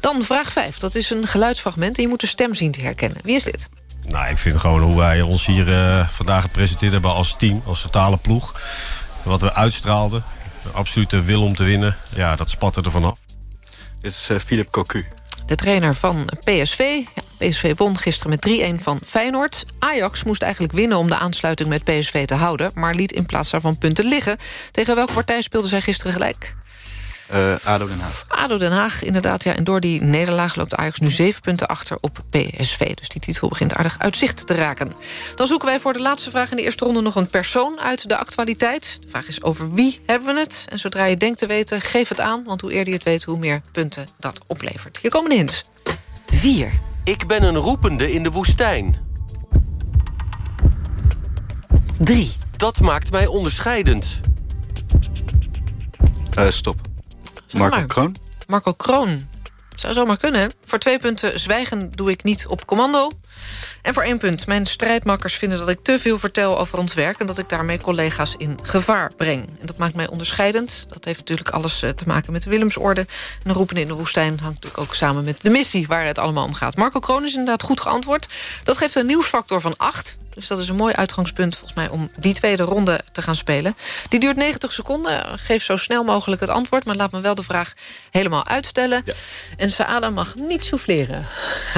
Dan vraag 5. Dat is een geluidsfragment en je moet de stem zien te herkennen. Wie is dit? Nou, ik vind gewoon hoe wij ons hier uh, vandaag gepresenteerd hebben als team, als totale ploeg. Wat we uitstraalden, de absolute wil om te winnen, ja, dat spatte er vanaf. Dit is uh, Philip Cocu. De trainer van PSV. Ja, PSV won gisteren met 3-1 van Feyenoord. Ajax moest eigenlijk winnen om de aansluiting met PSV te houden... maar liet in plaats daarvan punten liggen. Tegen welke partij speelden zij gisteren gelijk? Uh, ADO Den Haag. ADO Den Haag, inderdaad. Ja, en door die nederlaag loopt Ajax nu zeven punten achter op PSV. Dus die titel begint aardig uit zicht te raken. Dan zoeken wij voor de laatste vraag in de eerste ronde... nog een persoon uit de actualiteit. De vraag is over wie hebben we het? En zodra je denkt te weten, geef het aan. Want hoe eerder je het weet, hoe meer punten dat oplevert. Hier komen de hints. 4. Ik ben een roepende in de woestijn. 3. Dat maakt mij onderscheidend. Uh, stop. Marco Kroon? Marco Kroon. Zou zomaar kunnen. Voor twee punten zwijgen doe ik niet op commando. En voor één punt. Mijn strijdmakkers vinden dat ik te veel vertel over ons werk... en dat ik daarmee collega's in gevaar breng. En dat maakt mij onderscheidend. Dat heeft natuurlijk alles te maken met de Willemsorde. En de roepen in de woestijn hangt natuurlijk ook samen met de missie... waar het allemaal om gaat. Marco Kroon is inderdaad goed geantwoord. Dat geeft een nieuwsfactor van 8. Dus dat is een mooi uitgangspunt volgens mij om die tweede ronde te gaan spelen. Die duurt 90 seconden. Geef zo snel mogelijk het antwoord. Maar laat me wel de vraag helemaal uitstellen. Ja. En Saada mag niet souffleren.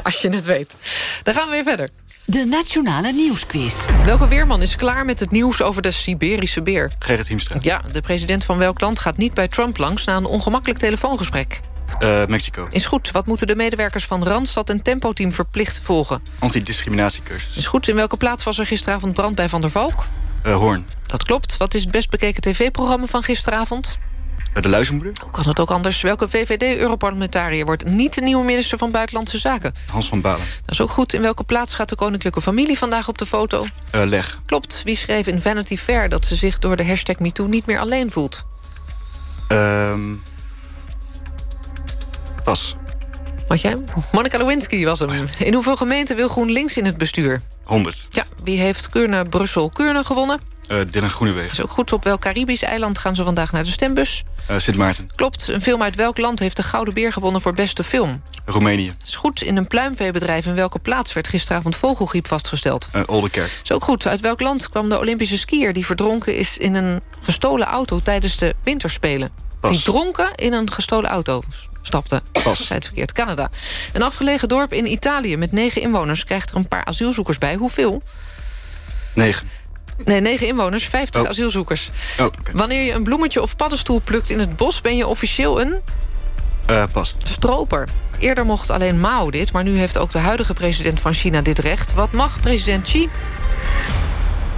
Als je het weet. Dan gaan we weer verder. De Nationale Nieuwsquiz. Welke weerman is klaar met het nieuws over de Siberische beer? Gerrit Hiemstra. Ja, de president van welk land gaat niet bij Trump langs... na een ongemakkelijk telefoongesprek? Uh, Mexico. Is goed. Wat moeten de medewerkers van Randstad en Tempo Team verplicht volgen? Antidiscriminatiecursus. Is goed. In welke plaats was er gisteravond brand bij Van der Valk? Uh, Hoorn. Dat klopt. Wat is het best bekeken tv-programma van gisteravond? De Luizenbroeder. Hoe kan het ook anders? Welke VVD-europarlementariër wordt niet de nieuwe minister van Buitenlandse Zaken? Hans van Balen. Dat is ook goed. In welke plaats gaat de koninklijke familie vandaag op de foto? leg. Klopt. Wie schreef in Vanity Fair dat ze zich door de hashtag MeToo niet meer alleen voelt? Ehm... Pas. Wat jij? Monica Lewinsky was hem. In hoeveel gemeenten wil GroenLinks in het bestuur? 100. Ja, wie heeft Kuurne, Brussel, Kuurne gewonnen? Uh, Dylan Groenewegen. Is ook goed. Op welk Caribisch eiland gaan ze vandaag naar de stembus? Uh, Sint Maarten. Klopt. Een film uit welk land heeft de Gouden Beer gewonnen voor beste film? Roemenië. Is goed. In een pluimveebedrijf in welke plaats werd gisteravond vogelgriep vastgesteld? Uh, Oldenkerk. Is ook goed. Uit welk land kwam de Olympische skier die verdronken is in een gestolen auto tijdens de winterspelen? Pas. Die dronken in een gestolen auto stapte. Pas. Zei het verkeerd. Canada. Een afgelegen dorp in Italië met negen inwoners... krijgt er een paar asielzoekers bij. Hoeveel? Negen. Nee, negen inwoners, 50 oh. asielzoekers. Oh, okay. Wanneer je een bloemetje of paddenstoel plukt in het bos... ben je officieel een... Uh, pas. Stroper. Eerder mocht alleen Mao dit, maar nu heeft ook de huidige president van China dit recht. Wat mag president Xi?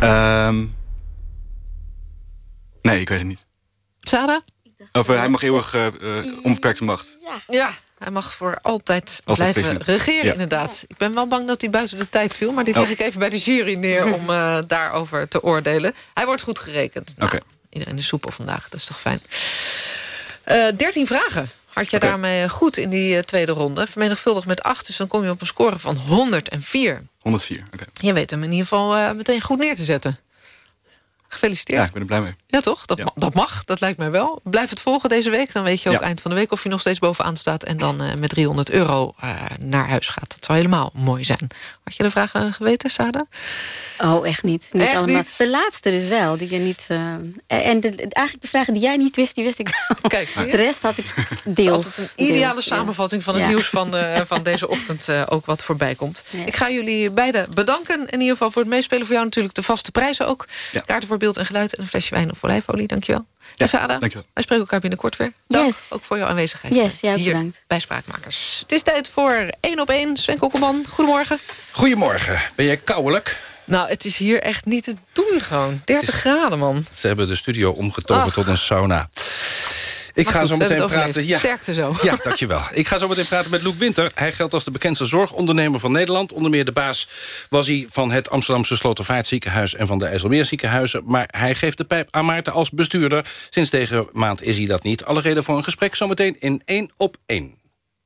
Um... Nee, ik weet het niet. Sada? Of hij mag eeuwig uh, uh, onbeperkte macht. Ja. ja, hij mag voor altijd, altijd blijven regeren, ja. inderdaad. Ik ben wel bang dat hij buiten de tijd viel... maar die leg oh. ik even bij de jury neer (laughs) om uh, daarover te oordelen. Hij wordt goed gerekend. Nou, okay. Iedereen de soepel vandaag, dat is toch fijn. 13 vragen had je okay. daarmee goed in die tweede ronde. Vermenigvuldigd met 8, dus dan kom je op een score van 104. 104, oké. Okay. Je weet hem in ieder geval meteen goed neer te zetten. Gefeliciteerd. Ja, ik ben er blij mee. Ja, toch? Dat, ja. ma dat mag, dat lijkt mij wel. Blijf het volgen deze week. Dan weet je ook ja. eind van de week of je nog steeds bovenaan staat... en dan uh, met 300 euro uh, naar huis gaat. Dat zou helemaal mooi zijn. Had je de vraag uh, geweten, Sada? Oh, echt niet. niet echt allemaal. Niet? De laatste dus wel. Die je niet, en de, eigenlijk de vragen die jij niet wist, die wist ik wel. Kijk, (laughs) de rest had ik deels. een ideale deels, samenvatting van het nieuws van, van deze ochtend... ook wat voorbij komt. Ik ga jullie beiden bedanken. In ieder geval voor het meespelen. Voor jou natuurlijk de vaste prijzen ook. Kaarten voor beeld en geluid en een flesje wijn of olijfolie. Dankjewel. Ja, Sada, dankjewel. wij spreken elkaar binnenkort weer. Dank yes. ook voor jouw aanwezigheid. Yes, jou hier bedankt. bij Spraakmakers. Het is tijd voor 1 op 1. Sven Kokkelman, goedemorgen. Goedemorgen. Ben jij kouwelijk? Nou, het is hier echt niet te doen gewoon. 30 graden, man. Ze hebben de studio omgetoverd Ach. tot een sauna. Ik Maar ga goed, zo meteen praten. overleefd. Sterkte zo. Ja, dankjewel. Ik ga zo meteen praten met Loek Winter. Hij geldt als de bekendste zorgondernemer van Nederland. Onder meer de baas was hij van het Amsterdamse Slotervaartziekenhuis... en van de IJsselmeerziekenhuizen. Maar hij geeft de pijp aan Maarten als bestuurder. Sinds deze maand is hij dat niet. Alle reden voor een gesprek zometeen in één op één.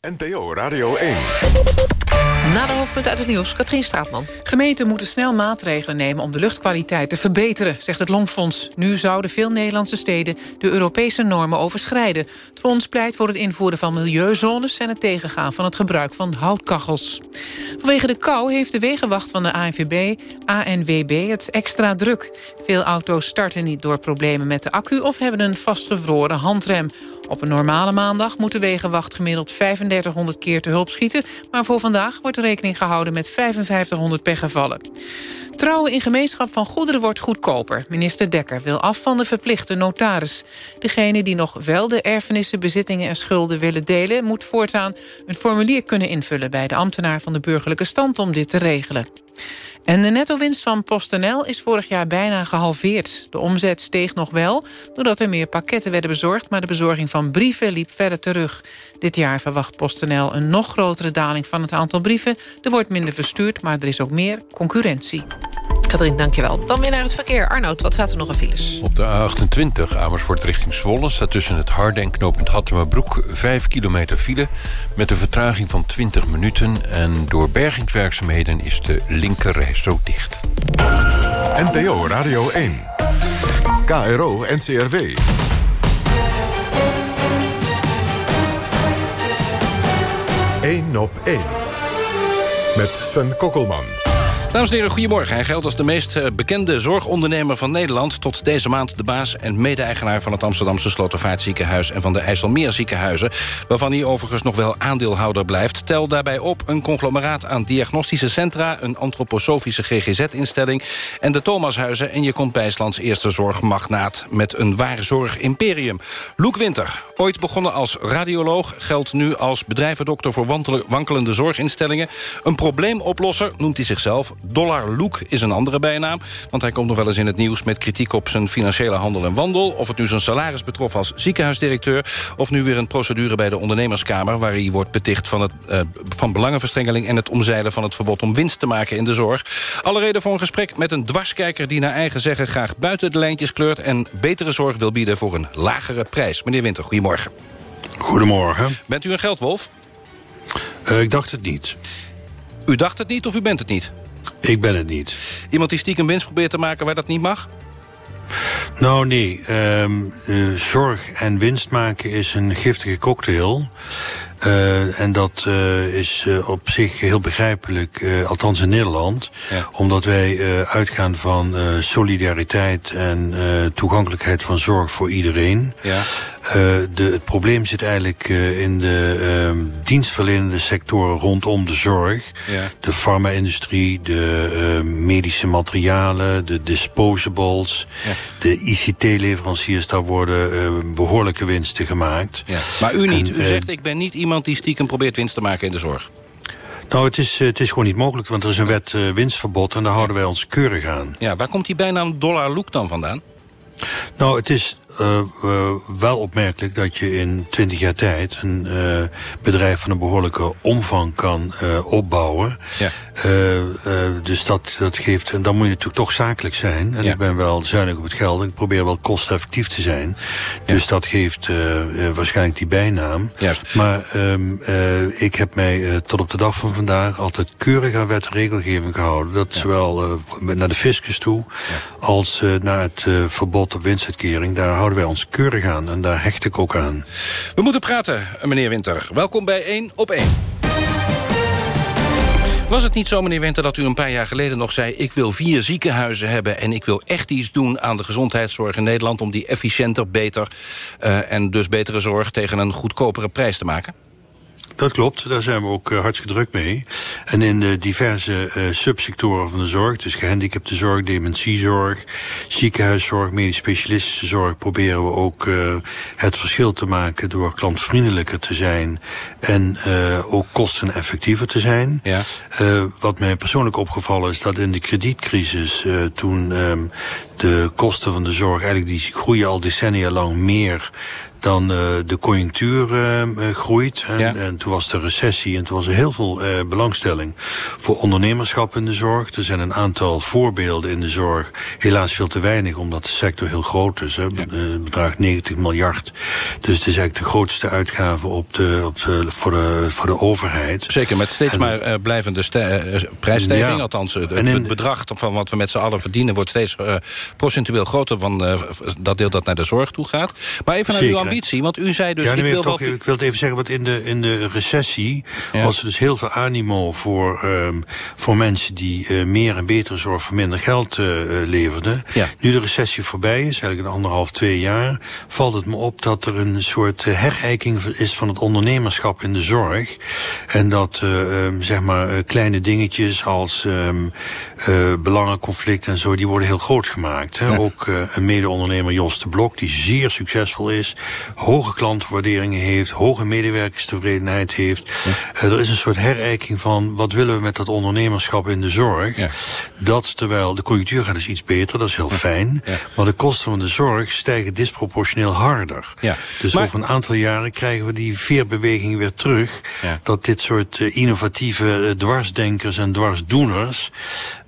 NPO Radio 1. Na de hoofdpunt uit het nieuws, Katrien Straatman. Gemeenten moeten snel maatregelen nemen om de luchtkwaliteit te verbeteren, zegt het Longfonds. Nu zouden veel Nederlandse steden de Europese normen overschrijden. Het fonds pleit voor het invoeren van milieuzones en het tegengaan van het gebruik van houtkachels. Vanwege de kou heeft de wegenwacht van de ANVB, ANWB het extra druk. Veel auto's starten niet door problemen met de accu of hebben een vastgevroren handrem. Op een normale maandag moet de wegenwacht gemiddeld 3500 keer te hulp schieten... maar voor vandaag wordt rekening gehouden met 5500 pechgevallen. Trouwen in gemeenschap van goederen wordt goedkoper. Minister Dekker wil af van de verplichte notaris. Degene die nog wel de erfenissen, bezittingen en schulden willen delen... moet voortaan een formulier kunnen invullen bij de ambtenaar van de burgerlijke stand om dit te regelen. En de netto-winst van PostNL is vorig jaar bijna gehalveerd. De omzet steeg nog wel, doordat er meer pakketten werden bezorgd... maar de bezorging van brieven liep verder terug. Dit jaar verwacht PostNL een nog grotere daling van het aantal brieven. Er wordt minder verstuurd, maar er is ook meer concurrentie. Katrien, dankjewel. Dan weer naar het verkeer. Arnoud, wat staat er nog aan files? Op de A28 Amersfoort richting Zwolle... staat tussen het Harde en knooppunt Hattemerbroek 5 kilometer file... met een vertraging van 20 minuten. En door bergingswerkzaamheden is de linkerrijstrook dicht. NPO Radio 1. KRO NCRW. Eén op één. Met Sven Kokkelman. Dames en heren, goedemorgen. Hij geldt als de meest eh, bekende zorgondernemer van Nederland... tot deze maand de baas en mede-eigenaar van het Amsterdamse Slotervaartziekenhuis... en van de IJsselmeerziekenhuizen, waarvan hij overigens nog wel aandeelhouder blijft. Tel daarbij op een conglomeraat aan diagnostische centra... een antroposofische GGZ-instelling en de Thomashuizen... en je komt bij IJslands eerste zorgmagnaat met een waar zorgimperium. Loek Winter, ooit begonnen als radioloog... geldt nu als bedrijvendokter voor wankelende zorginstellingen. Een probleemoplosser noemt hij zichzelf... Dollar Loek is een andere bijnaam, want hij komt nog wel eens in het nieuws... met kritiek op zijn financiële handel en wandel... of het nu zijn salaris betrof als ziekenhuisdirecteur... of nu weer een procedure bij de ondernemerskamer... waar hij wordt beticht van, het, eh, van belangenverstrengeling... en het omzeilen van het verbod om winst te maken in de zorg. Alle reden voor een gesprek met een dwarskijker... die naar eigen zeggen graag buiten de lijntjes kleurt... en betere zorg wil bieden voor een lagere prijs. Meneer Winter, goedemorgen. Goedemorgen. Bent u een geldwolf? Eh, ik dacht het niet. U dacht het niet of u bent het niet? Ik ben het niet. Iemand die stiekem winst probeert te maken waar dat niet mag? Nou, nee. ehm, eh, zorg en winst maken is een giftige cocktail. Eh, en dat eh, is op zich heel begrijpelijk, althans in Nederland. Omdat wij uitgaan van solidariteit en toegankelijkheid van zorg voor iedereen. Ja. Eh, de, het probleem zit eigenlijk eh, in de ehm, dienstverlenende sectoren rondom de zorg. Ja. De farma-industrie, de eh, medische materialen, de disposables, de ICT-leveranciers. Daar worden eh, behoorlijke winsten gemaakt. Ja. Maar u niet. En, U zegt ik ben niet iemand die stiekem probeert winst te maken in de zorg. Nou, het is, het is gewoon niet mogelijk, want er is een wet winstverbod... en daar houden wij ons keurig aan. Ja, waar komt die bijnaam Dollar Look dan vandaan? Nou, het is eh, eh, wel opmerkelijk dat je in 20 jaar tijd... een eh, bedrijf van een behoorlijke omvang kan opbouwen. Ja. Dus dat, dat geeft... En dan moet je natuurlijk toch zakelijk zijn. En Ja. ik ben wel zuinig op het geld. en Ik probeer wel kosteffectief te zijn. Dus dat geeft waarschijnlijk die bijnaam. Juist. Maar ehm, eh, ik heb mij tot op de dag van vandaag... altijd keurig aan wet en regelgeving gehouden. Dat zowel naar de fiscus toe... als naar het verbod op winstuitkering. Daar houden wij ons keurig aan. En daar hecht ik ook aan. We moeten praten, meneer Winter. Welkom bij 1 op 1. Was het niet zo, meneer Winter, dat u een paar jaar geleden nog zei... ik wil vier ziekenhuizen hebben en ik wil echt iets doen aan de gezondheidszorg in Nederland... om die efficiënter, beter eh, en dus betere zorg tegen een goedkopere prijs te maken? Dat klopt, daar zijn we ook uh, hartstikke druk mee. En in de diverse uh, subsectoren van de zorg, dus gehandicaptenzorg, dementiezorg, ziekenhuiszorg, medisch specialistische zorg, proberen we ook uh, het verschil te maken door klantvriendelijker te zijn en ook kosteneffectiever te zijn. Ja. wat mij persoonlijk opgevallen is dat in de kredietcrisis toen um, de kosten van de zorg eigenlijk die groeien al decennia lang meer dan uh, de conjunctuur uh, groeit. En, ja. en, toen was de recessie en toen was er heel veel uh, belangstelling voor ondernemerschap in de zorg. Er zijn een aantal voorbeelden in de zorg. Helaas veel te weinig, omdat de sector heel groot is. Hè. Ja. Het bedraagt 90 miljard. Dus het is eigenlijk de grootste uitgave op de, op de, voor, de, voor de overheid. Zeker, met steeds en, maar blijvende prijsstijging. Ja. Althans, het, in, het, bedrag van wat we met z'n allen verdienen... wordt steeds procentueel groter van dat deel dat naar de zorg toe gaat. Maar even naar uw ambitie Want u zei dus... Ja, ik, wil toch, wel... ik wil het even zeggen, want in de, in de recessie... Ja. was er dus heel veel animo voor, um, voor mensen... die uh, meer en betere zorg voor minder geld uh, leverden. Ja. Nu de recessie voorbij is, eigenlijk een anderhalf, twee jaar... valt het me op dat er een soort herijking is van het ondernemerschap in de zorg. En dat, um, zeg maar, kleine dingetjes als um, belangenconflict en zo... die worden heel groot gemaakt. Hè? Ja. Ook een mede-ondernemer, Jos de Blok, die zeer succesvol is hoge klantwaarderingen heeft, hoge medewerkerstevredenheid heeft. Ja. Uh, er is een soort herijking van wat willen we met dat ondernemerschap in de zorg. Ja. Dat terwijl de conjunctuur gaat dus iets beter, dat is heel fijn. Ja. Maar de kosten van de zorg stijgen disproportioneel harder. Dus maar... over een aantal jaren krijgen we die veerbeweging weer terug. Dat dit soort uh, innovatieve uh, dwarsdenkers en dwarsdoeners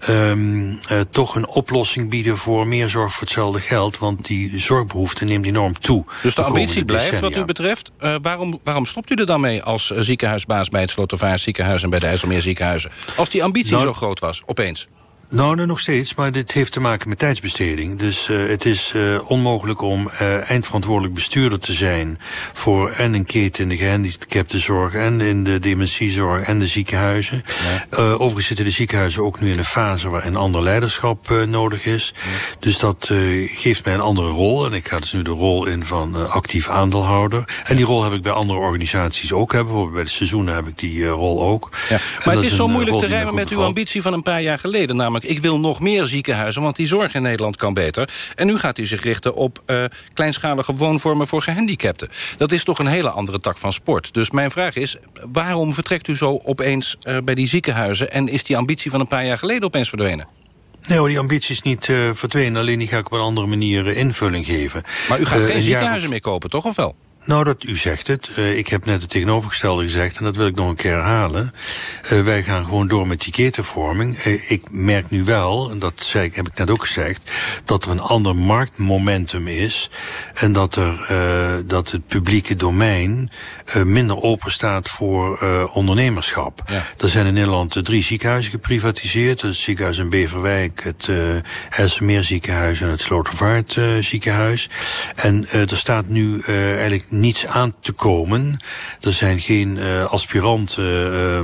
um, uh, toch een oplossing bieden voor meer zorg voor hetzelfde geld. Want die zorgbehoefte neemt enorm toe. Dus de, de ambitie blijft decennia. wat u betreft. Uh, waarom, waarom stopt u er dan mee als uh, ziekenhuisbaas bij het Slotervaart ziekenhuis en bij de IJsselmeer ziekenhuizen? Als die ambitie nou, zo groot was, opeens. Nou, nee, nog steeds, maar dit heeft te maken met tijdsbesteding. Dus uh, het is uh, onmogelijk om uh, eindverantwoordelijk bestuurder te zijn... voor en een keten in de gehandicaptenzorg... en in de dementiezorg en de ziekenhuizen. Ja. overigens zitten de ziekenhuizen ook nu in een fase... waar een ander leiderschap nodig is. Ja. Dus dat geeft mij een andere rol. En ik ga dus nu de rol in van actief aandeelhouder. En die rol heb ik bij andere organisaties ook. Hè. Bijvoorbeeld bij de seizoenen heb ik die rol ook. Ja. Maar het is, is zo moeilijk te rijmen met uw ambitie van een paar jaar geleden... namelijk ik wil nog meer ziekenhuizen, want die zorg in Nederland kan beter. En nu gaat u zich richten op uh, kleinschalige woonvormen voor gehandicapten. Dat is toch een hele andere tak van sport. Dus mijn vraag is, waarom vertrekt u zo opeens uh, bij die ziekenhuizen... en is die ambitie van een paar jaar geleden opeens verdwenen? Nee hoor, die ambitie is niet uh, verdwenen. Alleen die ga ik op een andere manier invulling geven. Maar u gaat geen ziekenhuizen jaar... meer kopen, toch? Of wel? Nou, dat, u zegt het. Uh, ik heb net het tegenovergestelde gezegd en dat wil ik nog een keer herhalen. Uh, wij gaan gewoon door met die ketenvorming. Uh, ik merk nu wel, en dat zei ik, heb ik net ook gezegd... dat er een ander marktmomentum is... en dat, er, dat het publieke domein minder open staat voor ondernemerschap. Ja. Er zijn in Nederland drie ziekenhuizen geprivatiseerd. Het ziekenhuis in Beverwijk, het uh, ziekenhuis en het Slotervaart ziekenhuis. En er staat nu eigenlijk niets aan te komen. Er zijn geen uh, aspirant uh, uh,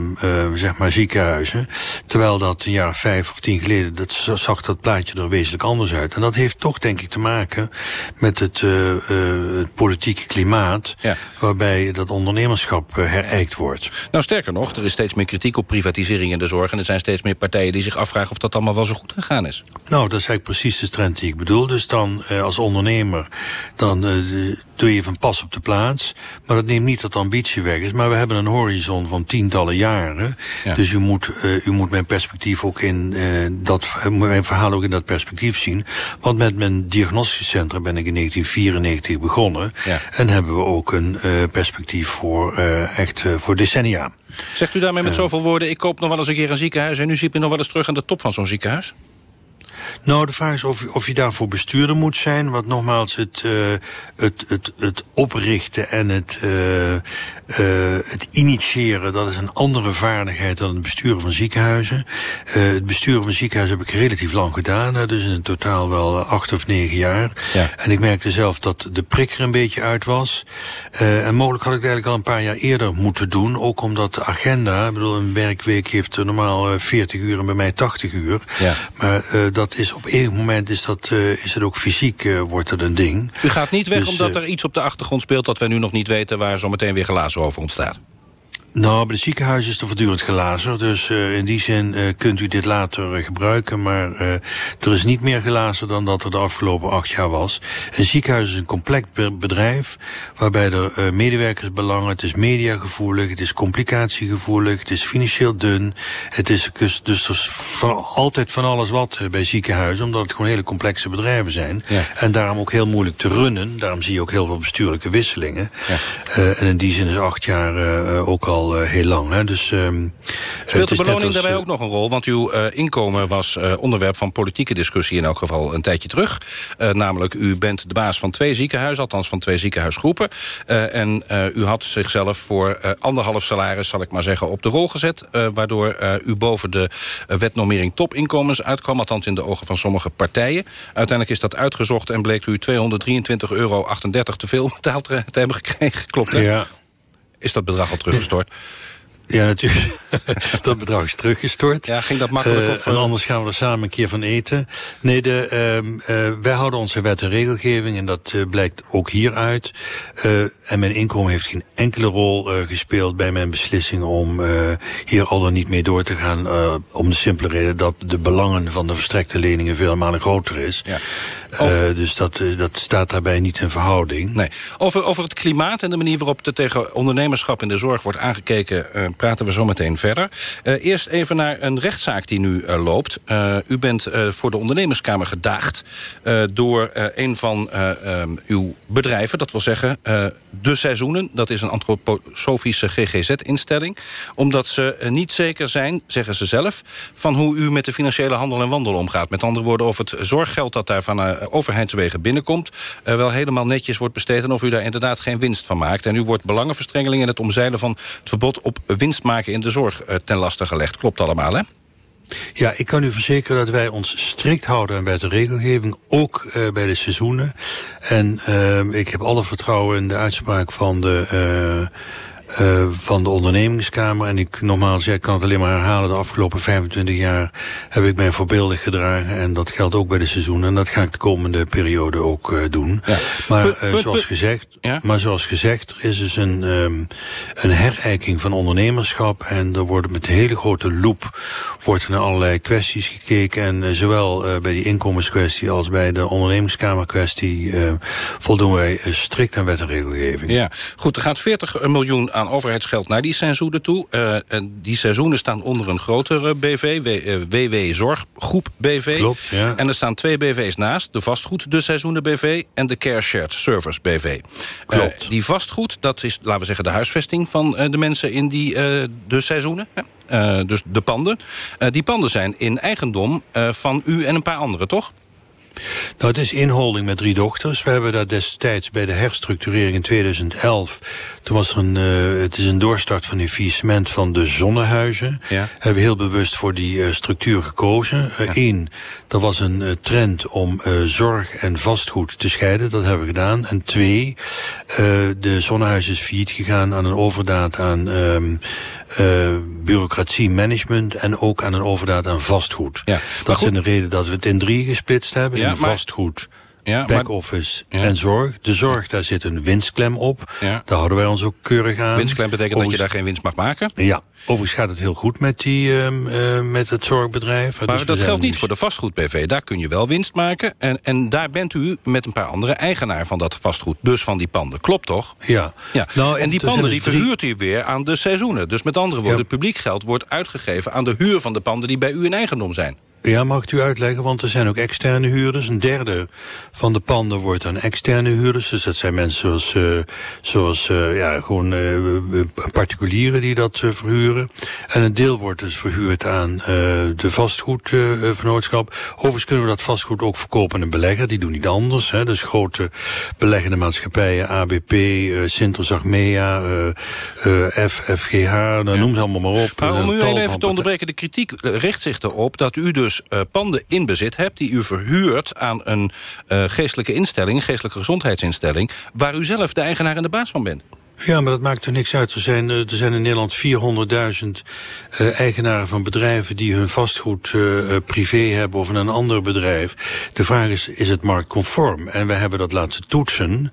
zeg maar ziekenhuizen. Terwijl dat een jaar vijf of tien geleden, dat zag dat plaatje er wezenlijk anders uit. En dat heeft toch denk ik te maken met het, het politieke klimaat... Ja. waarbij dat ondernemerschap herijkt wordt. Nou, sterker nog, er is steeds meer kritiek op privatisering in de zorg... en er zijn steeds meer partijen die zich afvragen of dat allemaal wel zo goed gegaan is. Nou, dat is eigenlijk precies de trend die ik bedoel. Dus dan als ondernemer, dan doe je even pas op de plaats. Maar dat neemt niet dat ambitie weg is. Maar we hebben een horizon van tientallen jaren. Ja. Dus u moet, uh, u moet mijn perspectief ook in uh, dat, mijn verhaal ook in dat perspectief zien. Want met mijn diagnostisch centrum ben ik in 1994 begonnen. Ja. En hebben we ook een uh, perspectief voor echt voor decennia. Zegt u daarmee met zoveel woorden, ik koop nog wel eens een keer een ziekenhuis... en nu ziet u nog wel eens terug aan de top van zo'n ziekenhuis? Nou, de vraag is of, of je daarvoor bestuurder moet zijn. Want nogmaals, het, uh, het, het, het oprichten en het, uh, uh, het initiëren... dat is een andere vaardigheid dan het besturen van ziekenhuizen. het besturen van ziekenhuizen heb ik relatief lang gedaan. Dus in totaal wel acht of negen jaar. Ja. En ik merkte zelf dat de prik er een beetje uit was. en mogelijk had ik het eigenlijk al een paar jaar eerder moeten doen. Ook omdat de agenda... Ik bedoel, een werkweek heeft normaal 40 uur en bij mij 80 uur. Ja. Maar dat is op enig moment is, dat, uh, is het ook fysiek uh, wordt het een ding. U gaat niet weg dus, omdat uh, er iets op de achtergrond speelt... dat wij nu nog niet weten waar zo meteen weer glazen over ontstaat? Nou, bij de ziekenhuis is er voortdurend glazen. Dus uh, in die zin uh, kunt u dit later uh, gebruiken. Maar er is niet meer glazen dan dat er de afgelopen acht jaar was. Een ziekenhuis is een complex bedrijf... waarbij er medewerkersbelangen... het is mediagevoelig, het is complicatiegevoelig... het is financieel dun. Het is dus, dus er is van, altijd van alles wat bij ziekenhuizen... omdat het gewoon hele complexe bedrijven zijn. Ja. En daarom ook heel moeilijk te runnen. Daarom zie je ook heel veel bestuurlijke wisselingen. Ja. en in die zin is acht jaar ook al al uh, heel lang. Hè? Dus, um, Speelt de beloning als, daarbij ook nog een rol? Want uw uh, inkomen was uh, onderwerp van politieke discussie... in elk geval een tijdje terug. namelijk, u bent de baas van twee ziekenhuizen... althans van twee ziekenhuisgroepen. en u had zichzelf voor anderhalf salaris, zal ik maar zeggen... op de rol gezet, waardoor u boven de wetnormering topinkomens uitkwam... althans in de ogen van sommige partijen. Uiteindelijk is dat uitgezocht en bleek u 223,38 euro te veel betaald te hebben gekregen. Klopt, hè? Ja, is dat bedrag al teruggestort? Ja, natuurlijk. (laughs) dat bedrag is teruggestort. Ja, ging dat makkelijk? Uh, of, en anders gaan we er samen een keer van eten. Nee, de, uh, uh, wij houden onze wet en regelgeving en dat blijkt ook hieruit. en mijn inkomen heeft geen enkele rol gespeeld bij mijn beslissing om hier al dan niet mee door te gaan. om de simpele reden dat de belangen van de verstrekte leningen veel malen groter is. Ja. Over... dus dat, dat staat daarbij niet in verhouding. Nee. Over, over het klimaat en de manier waarop er tegen ondernemerschap in de zorg wordt aangekeken praten we zo meteen verder. Uh, eerst even naar een rechtszaak die nu uh, loopt. Uh, u bent voor de ondernemerskamer gedaagd... door een van uw bedrijven, dat wil zeggen De Seizoenen. Dat is een antroposofische GGZ-instelling. Omdat ze niet zeker zijn, zeggen ze zelf... van hoe u met de financiële handel en wandel omgaat. Met andere woorden, of het zorggeld dat daar van overheidswegen binnenkomt... wel helemaal netjes wordt besteed... en of u daar inderdaad geen winst van maakt. En u wordt belangenverstrengeling in het omzeilen van het verbod op winst maken in de zorg uh, ten laste gelegd. Klopt allemaal, hè? Ja, ik kan u verzekeren dat wij ons strikt houden aan wet regelgeving, ook uh, bij de seizoenen. En uh, ik heb alle vertrouwen in de uitspraak van de uh, van de ondernemingskamer. En ik nogmaals, ik kan het alleen maar herhalen. De afgelopen 25 jaar heb ik mij voorbeeldig gedragen. En dat geldt ook bij de seizoenen. En dat ga ik de komende periode ook uh, doen. Ja. Maar uh, zoals gezegd, ja? maar zoals gezegd, er is dus een, um, een herijking van ondernemerschap. En er wordt met een hele grote loop wordt naar allerlei kwesties gekeken. En zowel bij die inkomenskwestie als bij de ondernemingskamerkwestie voldoen wij strikt aan wet en regelgeving. Ja, goed. Er gaat 40 miljoen aan aan overheidsgeld naar die seizoenen toe. Uh, en die seizoenen staan onder een grotere BV, WW eh, Zorggroep BV. Klopt, ja. En er staan twee BV's naast, de vastgoed de seizoenen BV... en de Care Shared Service BV. Klopt. Uh, die vastgoed, dat is, laten we zeggen, de huisvesting van de mensen in die de seizoenen. dus de panden. die panden zijn in eigendom van u en een paar anderen, toch? Nou, het is inholding met drie dochters. We hebben dat destijds bij de herstructurering in 2011... toen was er een, uh, het is een doorstart van een faillissement van de zonnehuizen. Ja. Hebben we heel bewust voor die uh, structuur gekozen. Eén, uh, er was een trend om zorg en vastgoed te scheiden. Dat hebben we gedaan. En twee, de zonnehuis is failliet gegaan aan een overdaad aan... Um, uh, bureaucratie, management en ook aan een overdaad aan vastgoed. Ja, dat is de reden dat we het in drie gesplitst hebben. Ja, in vastgoed, ja, back-office ja. en zorg. De zorg, daar zit een winstklem op. Ja. Daar houden wij ons ook keurig aan. Winstklem betekent Overigens, dat je daar geen winst mag maken? Ja. Overigens gaat het heel goed met, die, uh, met het zorgbedrijf. Maar dus dat geldt niet voor de vastgoed-BV. Daar kun je wel winst maken. En, en daar bent u met een paar andere eigenaar van dat vastgoed. Dus van die panden. Klopt toch? Ja. ja. Nou, en die panden die verhuurt u weer aan de seizoenen. Dus met andere woorden, het publiek geld wordt uitgegeven... aan de huur van de panden die bij u in eigendom zijn. Ja, mag ik u uitleggen, want er zijn ook externe huurders. Een derde van de panden wordt aan externe huurders. Dus dat zijn mensen zoals, uh, zoals uh, ja, gewoon uh, particulieren die dat verhuren. En een deel wordt dus verhuurd aan de vastgoedvernootschap. Overigens kunnen we dat vastgoed ook verkopen aan een belegger. Die doen niet anders. Hè. Dus grote beleggende maatschappijen, ABP, Sinter Achmea, FFGH, nou, noem ze allemaal maar op. Maar om u even te onderbreken, de kritiek richt zich erop dat u dus dus uh, panden in bezit hebt... die u verhuurt aan een uh, geestelijke instelling, een geestelijke gezondheidsinstelling... waar u zelf de eigenaar en de baas van bent. Ja, maar dat maakt er niks uit. Er zijn, er zijn in Nederland 400.000 uh, eigenaren van bedrijven die hun vastgoed uh, privé hebben of in een ander bedrijf. De vraag is, is het marktconform? En we hebben dat laten toetsen.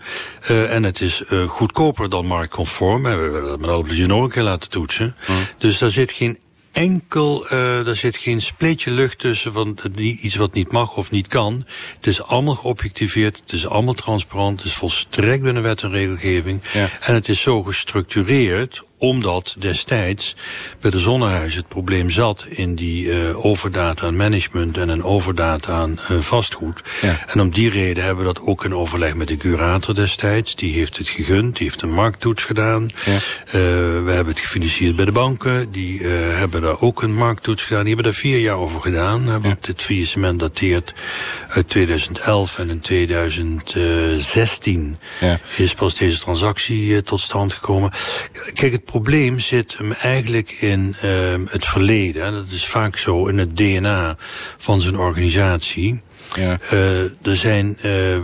Uh, en het is goedkoper dan marktconform. En we hebben dat met alle plezier nog een keer laten toetsen. Mm. Dus daar zit geen enkel, uh, daar zit geen spleetje lucht tussen van iets wat niet mag of niet kan. Het is allemaal geobjectiveerd, het is allemaal transparant, het is volstrekt binnen wet en regelgeving. Ja. En het is zo gestructureerd omdat destijds bij de zonnehuis het probleem zat in die uh, overdata aan management en een overdata aan uh, vastgoed. Ja. En om die reden hebben we dat ook in overleg met de curator destijds. Die heeft het gegund, die heeft een markttoets gedaan. Ja. Uh, we hebben het gefinancierd bij de banken. Die hebben daar ook een markttoets gedaan. Die hebben daar vier jaar over gedaan. Ja. Want dit faillissement dateert uit 2011 en in 2016 ja. is pas deze transactie tot stand gekomen. Kijk, het probleem zit hem eigenlijk in uh, het verleden. Dat is vaak zo in het DNA van zijn organisatie. Ja. Uh, er zijn uh,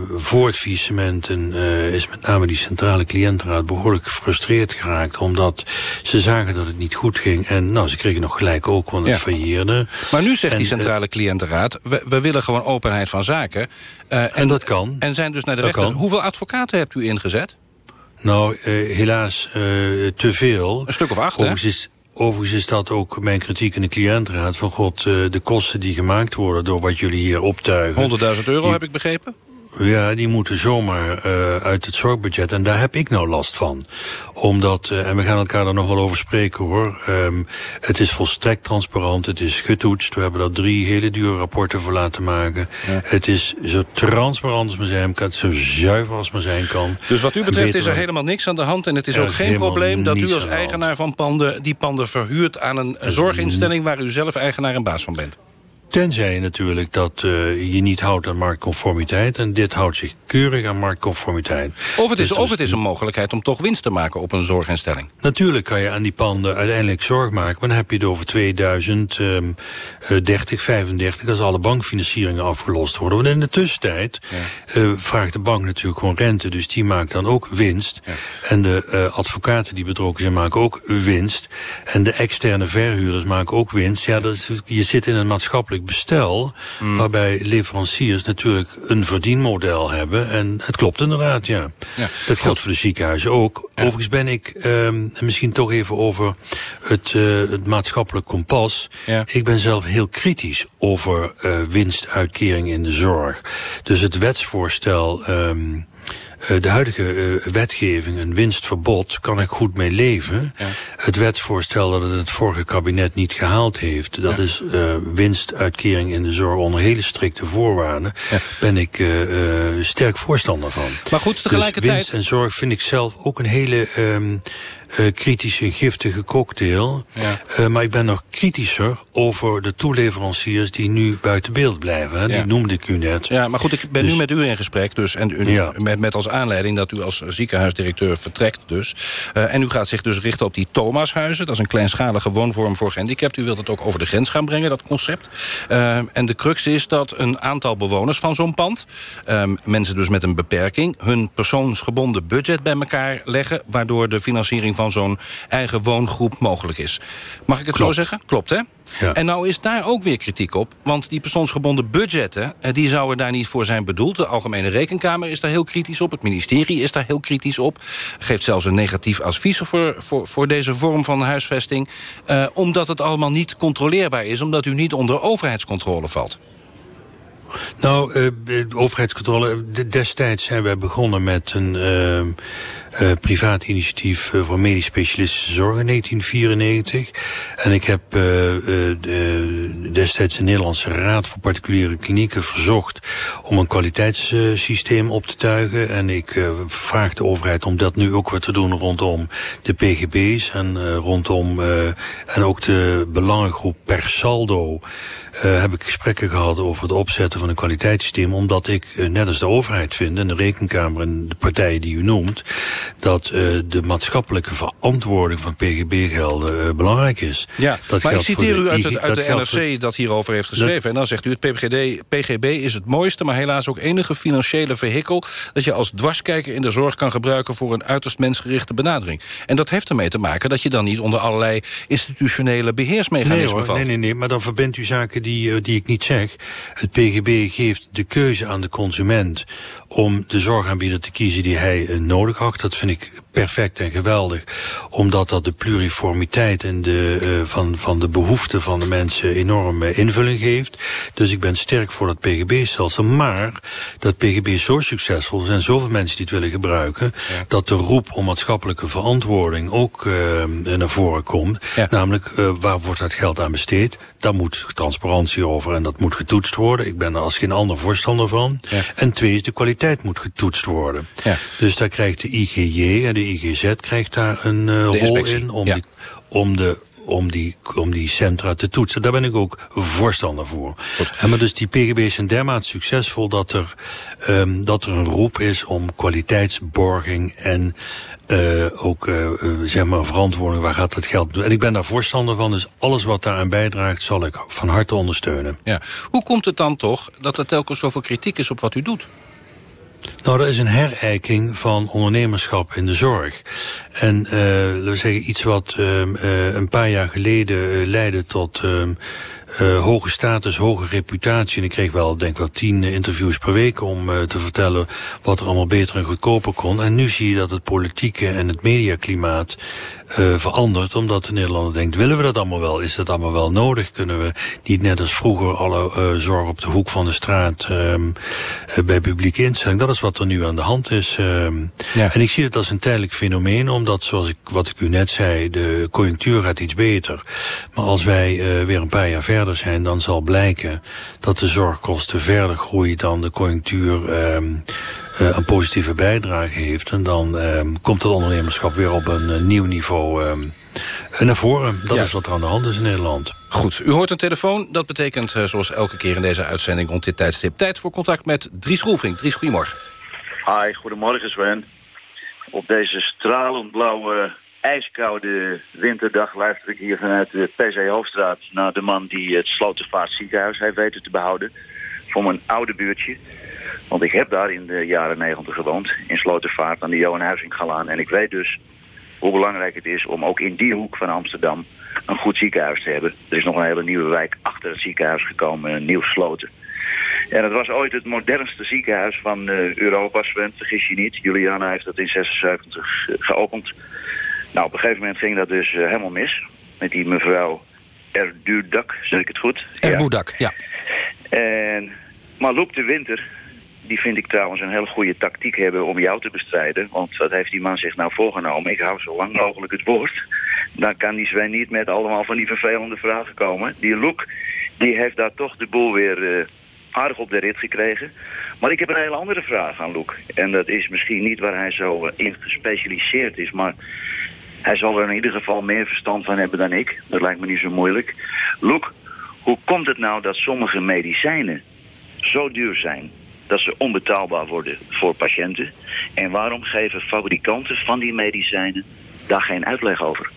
uh, is met name die centrale cliëntenraad behoorlijk gefrustreerd geraakt. Omdat ze zagen dat het niet goed ging. En nou, ze kregen nog gelijk ook, want het ja. failleerde. Maar nu zegt en, die centrale cliëntenraad, we, we, willen gewoon openheid van zaken. En, en, dat kan. En zijn dus naar de dat rechter. Kan. Hoeveel advocaten hebt u ingezet? Nou, uh, helaas uh, te veel. Een stuk of acht, overigens hè? Is, overigens is dat ook mijn kritiek in de cliëntenraad. Van god, uh, de kosten die gemaakt worden door wat jullie hier optuigen... 100.000 euro die, heb ik begrepen? Ja, die moeten zomaar uh, uit het zorgbudget. En daar heb ik nou last van. Omdat, uh, en we gaan elkaar daar nog wel over spreken hoor. Um, het is volstrekt transparant, het is getoetst. We hebben daar drie hele dure rapporten voor laten maken. Ja. Het is zo transparant als maar zijn kan, zo zuiver als maar zijn kan. Dus wat u betreft is er helemaal niks aan de hand. En het is ook geen probleem dat u als eigenaar van panden... die panden verhuurt aan een zorginstelling... waar u zelf eigenaar en baas van bent. Tenzij natuurlijk dat uh, je niet houdt aan marktconformiteit. En dit houdt zich keurig aan marktconformiteit. Of het is, dus of het is een mogelijkheid om toch winst te maken op een zorginstelling. Natuurlijk kan je aan die panden uiteindelijk zorg maken. Maar dan heb je het over 2030, 35... Um, als alle bankfinancieringen afgelost worden. Want in de tussentijd ja. uh, vraagt de bank natuurlijk gewoon rente. Dus die maakt dan ook winst. Ja. En de uh, advocaten die betrokken zijn maken ook winst. En de externe verhuurders maken ook winst. Ja, dat is, je zit in een maatschappelijk bestel... Mm. waarbij leveranciers natuurlijk een verdienmodel hebben. En het klopt inderdaad, ja. ja. Dat geldt voor de ziekenhuizen ook. Ja. Overigens ben ik, um, misschien toch even over het, uh, het maatschappelijk kompas. Ja. Ik ben zelf heel kritisch over uh, winstuitkering in de zorg. Dus het wetsvoorstel... Um, uh, de huidige uh, wetgeving, een winstverbod, kan ik goed mee leven. Ja. Het wetsvoorstel dat het het vorige kabinet niet gehaald heeft... dat ja. is uh, winstuitkering in de zorg onder hele strikte voorwaarden... Ja. ben ik sterk voorstander van. Maar goed, tegelijkertijd... Dus winst en zorg vind ik zelf ook een hele... Um, uh, kritische, giftige cocktail. Ja. Uh, maar ik ben nog kritischer over de toeleveranciers die nu buiten beeld blijven. Hè? Ja. Die noemde ik u net. Ja, maar goed, ik ben dus... nu met u in gesprek. Dus, en u, ja. met, met als aanleiding dat u als ziekenhuisdirecteur vertrekt dus. Uh, en u gaat zich dus richten op die Thomashuizen. Dat is een kleinschalige woonvorm voor gehandicapten. U wilt het ook over de grens gaan brengen, dat concept. en de crux is dat een aantal bewoners van zo'n pand... mensen dus met een beperking... hun persoonsgebonden budget bij elkaar leggen... waardoor de financiering van zo'n eigen woongroep mogelijk is. Mag ik het Klopt. zo zeggen? Klopt, hè? Ja. En nou is daar ook weer kritiek op. Want die persoonsgebonden budgetten, eh, die zouden daar niet voor zijn bedoeld. De Algemene Rekenkamer is daar heel kritisch op. Het ministerie is daar heel kritisch op. Geeft zelfs een negatief advies voor, voor, voor deze vorm van huisvesting. Uh, omdat het allemaal niet controleerbaar is. Omdat u niet onder overheidscontrole valt. Nou, de overheidscontrole. Destijds zijn wij begonnen met een uh, privaat initiatief voor medisch specialistische zorg in 1994. En ik heb de, destijds de Nederlandse Raad voor Particuliere Klinieken verzocht om een kwaliteitssysteem op te tuigen. En ik vraag de overheid om dat nu ook weer te doen rondom de PGB's en rondom en ook de belangengroep per saldo. Uh, heb ik gesprekken gehad over het opzetten van een kwaliteitssysteem. Omdat ik, uh, net als de overheid vind, en de rekenkamer en de partijen die u noemt, dat de maatschappelijke verantwoording van PGB-gelden belangrijk is. Ja, dat maar ik citeer u uit, het, uit de NRC dat hierover heeft geschreven. En dan zegt u, het PGD, PGB is het mooiste... maar helaas ook enige financiële vehikel... dat je als dwarskijker in de zorg kan gebruiken... voor een uiterst mensgerichte benadering. En dat heeft ermee te maken dat je dan niet onder allerlei... institutionele beheersmechanismen nee, hoor, valt. Nee, nee, nee, maar dan verbindt u zaken die, eh, die ik niet zeg. Het PGB geeft de keuze aan de consument om de zorgaanbieder te kiezen die hij uh, nodig acht. Dat vind ik perfect en geweldig. Omdat dat de pluriformiteit en de, uh, van, van de behoeften van de mensen enorm uh, invulling geeft. Dus ik ben sterk voor dat PGB-stelsel. Maar dat PGB is zo succesvol, er zijn zoveel mensen die het willen gebruiken... Ja. dat de roep om maatschappelijke verantwoording ook naar voren komt. Ja. Namelijk, waar wordt dat geld aan besteed? Daar moet transparantie over en dat moet getoetst worden. Ik ben er als geen ander voorstander van. Ja. En twee is de kwaliteit moet getoetst worden. Ja. Dus daar krijgt de IGJ en de IGZ krijgt daar een uh, rol in om, ja. die, om de om die, om die centra te toetsen. Daar ben ik ook voorstander voor. En maar dus die PGB's zijn dermate succesvol dat er, um, dat er een roep is om kwaliteitsborging en uh, ook uh, zeg maar verantwoording, waar gaat het geld En ik ben daar voorstander van, dus alles wat daaraan bijdraagt... zal ik van harte ondersteunen. Ja. Hoe komt het dan toch dat er telkens zoveel kritiek is op wat u doet? Nou, dat is een herijking van ondernemerschap in de zorg. En uh, laten we zeggen, iets wat uh, uh, een paar jaar geleden uh, leidde tot uh, hoge status, hoge reputatie. En ik kreeg wel, denk wel tien interviews per week om te vertellen wat er allemaal beter en goedkoper kon. En nu zie je dat het politieke en het mediaklimaat uh, verandert. Omdat de Nederlander denkt, willen we dat allemaal wel? Is dat allemaal wel nodig? Kunnen we niet net als vroeger alle uh, zorg op de hoek van de straat um, uh, bij publieke instelling? Dat is wat er nu aan de hand is. Um, ja. En ik zie het als een tijdelijk fenomeen, omdat zoals ik, wat ik u net zei, de conjunctuur gaat iets beter. Maar als wij weer een paar jaar verder zijn, dan zal blijken dat de zorgkosten verder groeien dan de conjunctuur um, uh, een positieve bijdrage heeft. En dan um, komt het ondernemerschap weer op een uh, nieuw niveau um, naar voren. Dat ja. is wat er aan de hand is in Nederland. Goed, u hoort een telefoon. Dat betekent, uh, zoals elke keer in deze uitzending rond dit tijdstip... tijd voor contact met Dries Roelvink. Dries, goedemorgen. Hi, goedemorgen Sven. Op deze stralend blauwe ijskoude winterdag luister ik hier vanuit de PC Hoofdstraat... naar de man die het Slotervaart ziekenhuis heeft weten te behouden... voor mijn oude buurtje. Want ik heb daar in de jaren negentig gewoond, in Slotervaart aan de Johan Huizinggalaan. En ik weet dus hoe belangrijk het is om ook in die hoek van Amsterdam een goed ziekenhuis te hebben. Er is nog een hele nieuwe wijk achter het ziekenhuis gekomen, Nieuw Sloten. En het was ooit het modernste ziekenhuis van uh, Europa, Sven, vergis je niet. Juliana heeft dat in 76 geopend. Nou, op een gegeven moment ging dat dus uh, helemaal mis. Met die mevrouw Erdudak, zeg ik het goed? Erdudak, ja. ja. En Malouk de Winter, die vind ik trouwens een hele goede tactiek hebben om jou te bestrijden. Want wat heeft die man zich nou voorgenomen? Ik hou zo lang mogelijk het woord. Dan kan die Sven niet met allemaal van die vervelende vragen komen. Die Loek, die heeft daar toch de boel weer uh, aardig op de rit gekregen. Maar ik heb een hele andere vraag aan Loek. En dat is misschien niet waar hij zo uh, in gespecialiseerd is, maar... Hij zal er in ieder geval meer verstand van hebben dan ik. Dat lijkt me niet zo moeilijk. Loek, hoe komt het nou dat sommige medicijnen zo duur zijn dat ze onbetaalbaar worden voor patiënten? En waarom geven fabrikanten van die medicijnen daar geen uitleg over?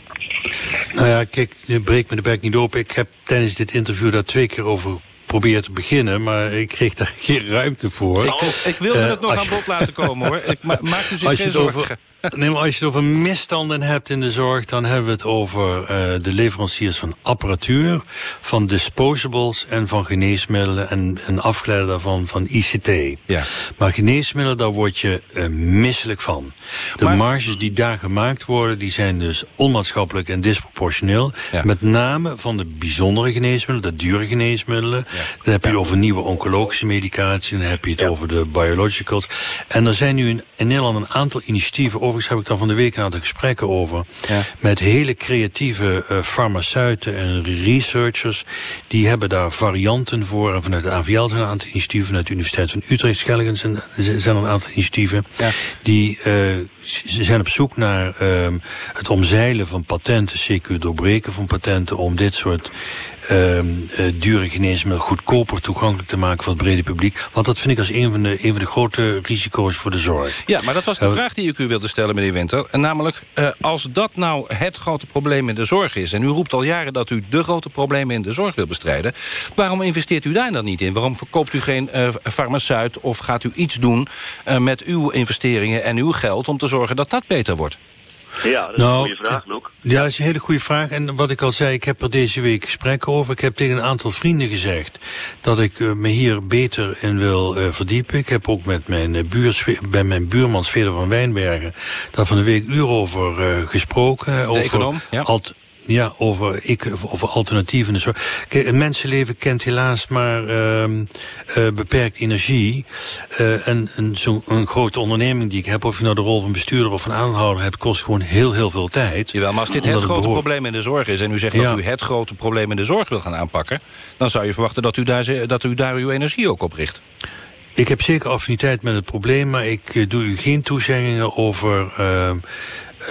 Nou ja, kijk, breek me de bek niet open. Ik heb tijdens dit interview daar twee keer over geprobeerd te beginnen, maar ik kreeg daar (laughs) geen ruimte voor. Ik, ik wilde uh, het nog aan bod laten komen, hoor. Ik ma maak u zich (laughs) geen zorgen. Over, nee, maar als je het over misstanden hebt in de zorg... dan hebben we het over uh, de leveranciers van apparatuur... van disposables en van geneesmiddelen... en een afgeleide daarvan van ICT. Ja. Maar geneesmiddelen, daar word je uh, misselijk van. De maar, marges die daar gemaakt worden... die zijn dus onmaatschappelijk en disproportioneel. Ja. Met name van de bijzondere geneesmiddelen, de dure geneesmiddelen. Ja. Dan heb je het over nieuwe oncologische medicatie... dan heb je het over de biologicals. En er zijn nu in, in Nederland een aantal initiatieven overigens heb ik daar van de week een aantal gesprekken over. Ja. Met hele creatieve uh, farmaceuten en researchers. Die hebben daar varianten voor. En vanuit de AVL zijn een aantal initiatieven. Vanuit de Universiteit van Utrecht, Schellingen zijn, zijn er een aantal initiatieven. Ja. Die uh, ze zijn op zoek naar uh, het omzeilen van patenten. CQ doorbreken van patenten. Om dit soort ehm, dure geneesmiddelen goedkoper toegankelijk te maken voor het brede publiek. Want dat vind ik als een van de, een van de grote risico's voor de zorg. Ja, maar dat was de vraag die ik u wilde stellen, meneer Winter. En namelijk, als dat nou het grote probleem in de zorg is... en u roept al jaren dat u de grote problemen in de zorg wil bestrijden... waarom investeert u daar dan niet in? Waarom verkoopt u geen farmaceut of gaat u iets doen... met uw investeringen en uw geld om te zorgen dat dat beter wordt? Ja, dat is nou, een goede vraag, Luc. Ja, dat is een hele goede vraag. En wat ik al zei, ik heb er deze week gesprekken over. Ik heb tegen een aantal vrienden gezegd dat ik uh, me hier beter in wil uh, verdiepen. Ik heb ook met mijn, uh, buurs, bij mijn buurman Sveder van Wijnbergen... daar van de week uur over gesproken. De over econoom, ja. Alt, ja, over, ik, over alternatieven en zo. Een mensenleven kent helaas maar uh, uh, beperkt energie. Uh, en een grote onderneming die ik heb... of je nou de rol van bestuurder of van aanhouder hebt... kost gewoon heel, heel veel tijd. Jawel, maar als dit het grote probleem in de zorg is... en u zegt dat u het grote probleem in de zorg wil gaan aanpakken... dan zou je verwachten dat u daar, dat u daar uw energie ook op richt. Ik heb zeker affiniteit met het probleem... maar ik doe u geen toezeggingen over...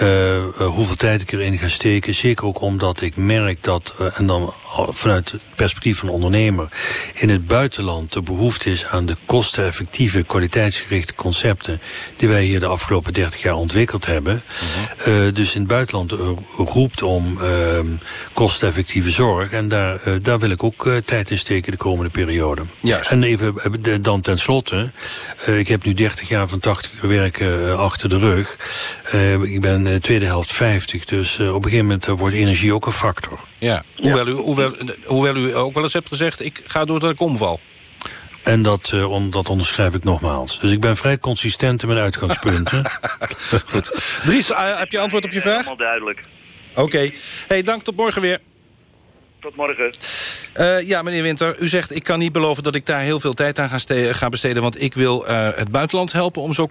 Uh, uh, hoeveel tijd ik erin ga steken. Zeker ook omdat ik merk dat, uh, en dan vanuit het perspectief van de ondernemer... in het buitenland de behoefte is aan de kosteneffectieve... kwaliteitsgerichte concepten... die wij hier de afgelopen 30 jaar ontwikkeld hebben. Mm -hmm. dus in het buitenland roept om ehm, kosteneffectieve zorg. En daar, daar wil ik ook tijd in steken de komende periode. Juist. En even dan tenslotte... ik heb nu 30 jaar van 80 uur werken achter de rug. ik ben de tweede helft 50. Dus op een gegeven moment wordt energie ook een factor. Ja, hoewel, U, hoewel, hoewel u ook wel eens hebt gezegd... ik ga door dat ik omval. En dat, uh, on, dat onderschrijf ik nogmaals. Dus ik ben vrij consistent in mijn uitgangspunten. (laughs) Goed. Dries, heb je antwoord op je vraag? Helemaal duidelijk. Oké. Okay. Hey, dank, tot morgen weer. Tot morgen. Uh, ja, meneer Winter, u zegt ik kan niet beloven dat ik daar heel veel tijd aan ga, ga besteden... want ik wil uh, het buitenland helpen om zo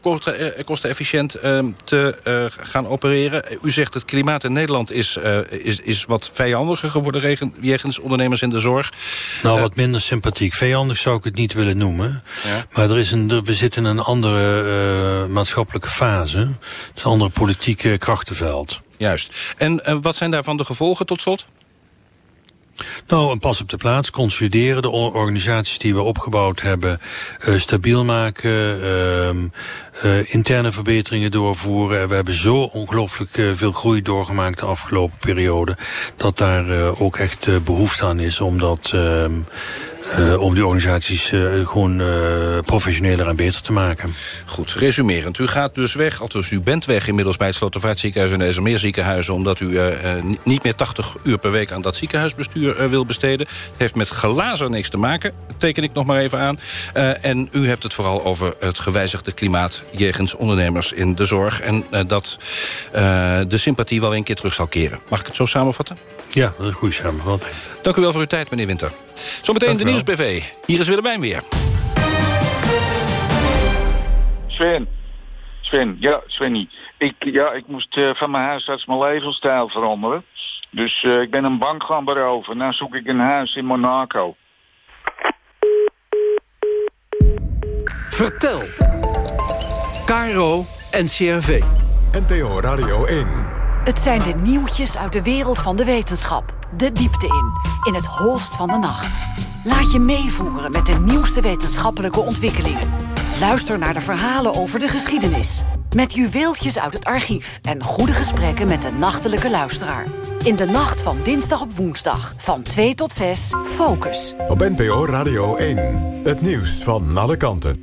kostenefficiënt uh, te gaan opereren. U zegt het klimaat in Nederland is, is, is wat vijandiger geworden... jegens ondernemers in de zorg. Nou, wat minder sympathiek. Vijandig zou ik het niet willen noemen. Ja. Maar er is een, we zitten in een andere maatschappelijke fase. Het is een andere politieke krachtenveld. Juist. En wat zijn daarvan de gevolgen tot slot? Nou, een pas op de plaats, consolideren, de organisaties die we opgebouwd hebben uh, stabiel maken, uh, uh, interne verbeteringen doorvoeren. We hebben zo ongelooflijk veel groei doorgemaakt de afgelopen periode, dat daar ook echt behoefte aan is om dat ehm, uh, om die organisaties uh, gewoon uh, professioneler en beter te maken. Goed, resumerend. U gaat dus weg, althans u bent weg inmiddels bij het Slotervaartziekenhuis en deze meer ziekenhuizen... omdat u niet meer 80 uur per week aan dat ziekenhuisbestuur wil besteden. Het heeft met glazen niks te maken, teken ik nog maar even aan. en u hebt het vooral over het gewijzigde klimaat... jegens ondernemers in de zorg. En dat de sympathie wel een keer terug zal keren. Mag ik het zo samenvatten? Ja, dat is een goede samenvatting. Dank u wel voor uw tijd, meneer Winter. Zometeen de Nieuwsbv. Hier is Willemijn weer. Sven. Sven, ja, Svenny. Ik, ja, ik moest uh, van mijn huisarts mijn levensstijl veranderen. Dus uh, ik ben een bank gaan beroven. Nou zoek ik een huis in Monaco. Vertel. Caro en CRV. NTO Radio 1. Het zijn de nieuwtjes uit de wereld van de wetenschap. De diepte in, in het holst van de nacht. Laat je meevoeren met de nieuwste wetenschappelijke ontwikkelingen. Luister naar de verhalen over de geschiedenis. Met juweeltjes uit het archief en goede gesprekken met de nachtelijke luisteraar. In de nacht van dinsdag op woensdag, van 2 tot 6, Focus. Op NPO Radio 1, het nieuws van alle kanten.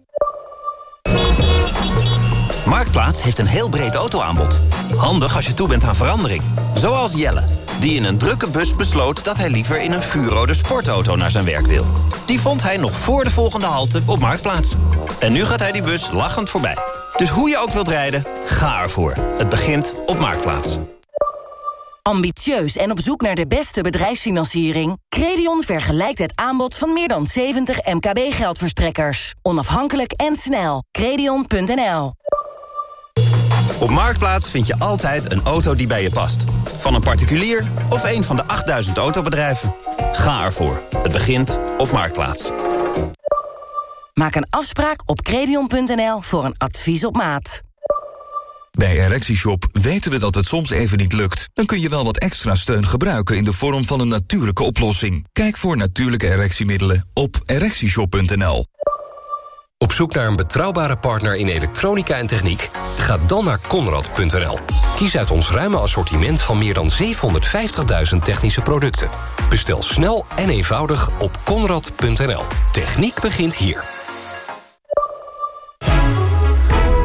Marktplaats heeft een heel breed autoaanbod. Handig als je toe bent aan verandering. Zoals Jelle die in een drukke bus besloot dat hij liever in een vuurrode sportauto naar zijn werk wil. Die vond hij nog voor de volgende halte op Marktplaats. En nu gaat hij die bus lachend voorbij. Dus hoe je ook wilt rijden, ga ervoor. Het begint op Marktplaats. Ambitieus en op zoek naar de beste bedrijfsfinanciering? Credion vergelijkt het aanbod van meer dan 70 MKB-geldverstrekkers. Onafhankelijk en snel. Credion.nl Op Marktplaats vind je altijd een auto die bij je past. Van een particulier of een van de 8000 autobedrijven. Ga ervoor. Het begint op Marktplaats. Maak een afspraak op credion.nl voor een advies op maat. Bij ErectieShop weten we dat het soms even niet lukt. Dan kun je wel wat extra steun gebruiken in de vorm van een natuurlijke oplossing. Kijk voor natuurlijke erectiemiddelen op ErectieShop.nl. Op zoek naar een betrouwbare partner in elektronica en techniek? Ga dan naar Conrad.nl. Kies uit ons ruime assortiment van meer dan 750.000 technische producten. Bestel snel en eenvoudig op Conrad.nl. Techniek begint hier.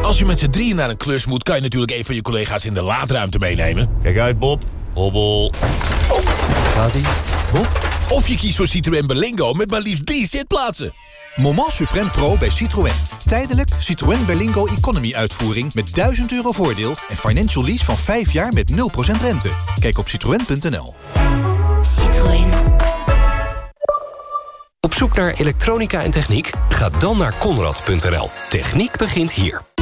Als je met z'n drieën naar een klus moet... kan je natuurlijk een van je collega's in de laadruimte meenemen. Kijk uit, Bob. Hobbel. Oh. Gaat-ie? Bob? Of je kiest voor Citroën Berlingo met maar liefst drie zitplaatsen. Moment Supreme Pro bij Citroën. Tijdelijk Citroën Berlingo Economy uitvoering met 1000 euro voordeel... en financial lease van 5 jaar met 0% rente. Kijk op citroën.nl. Citroën. Op zoek naar elektronica en techniek? Ga dan naar Conrad.nl. Techniek begint hier.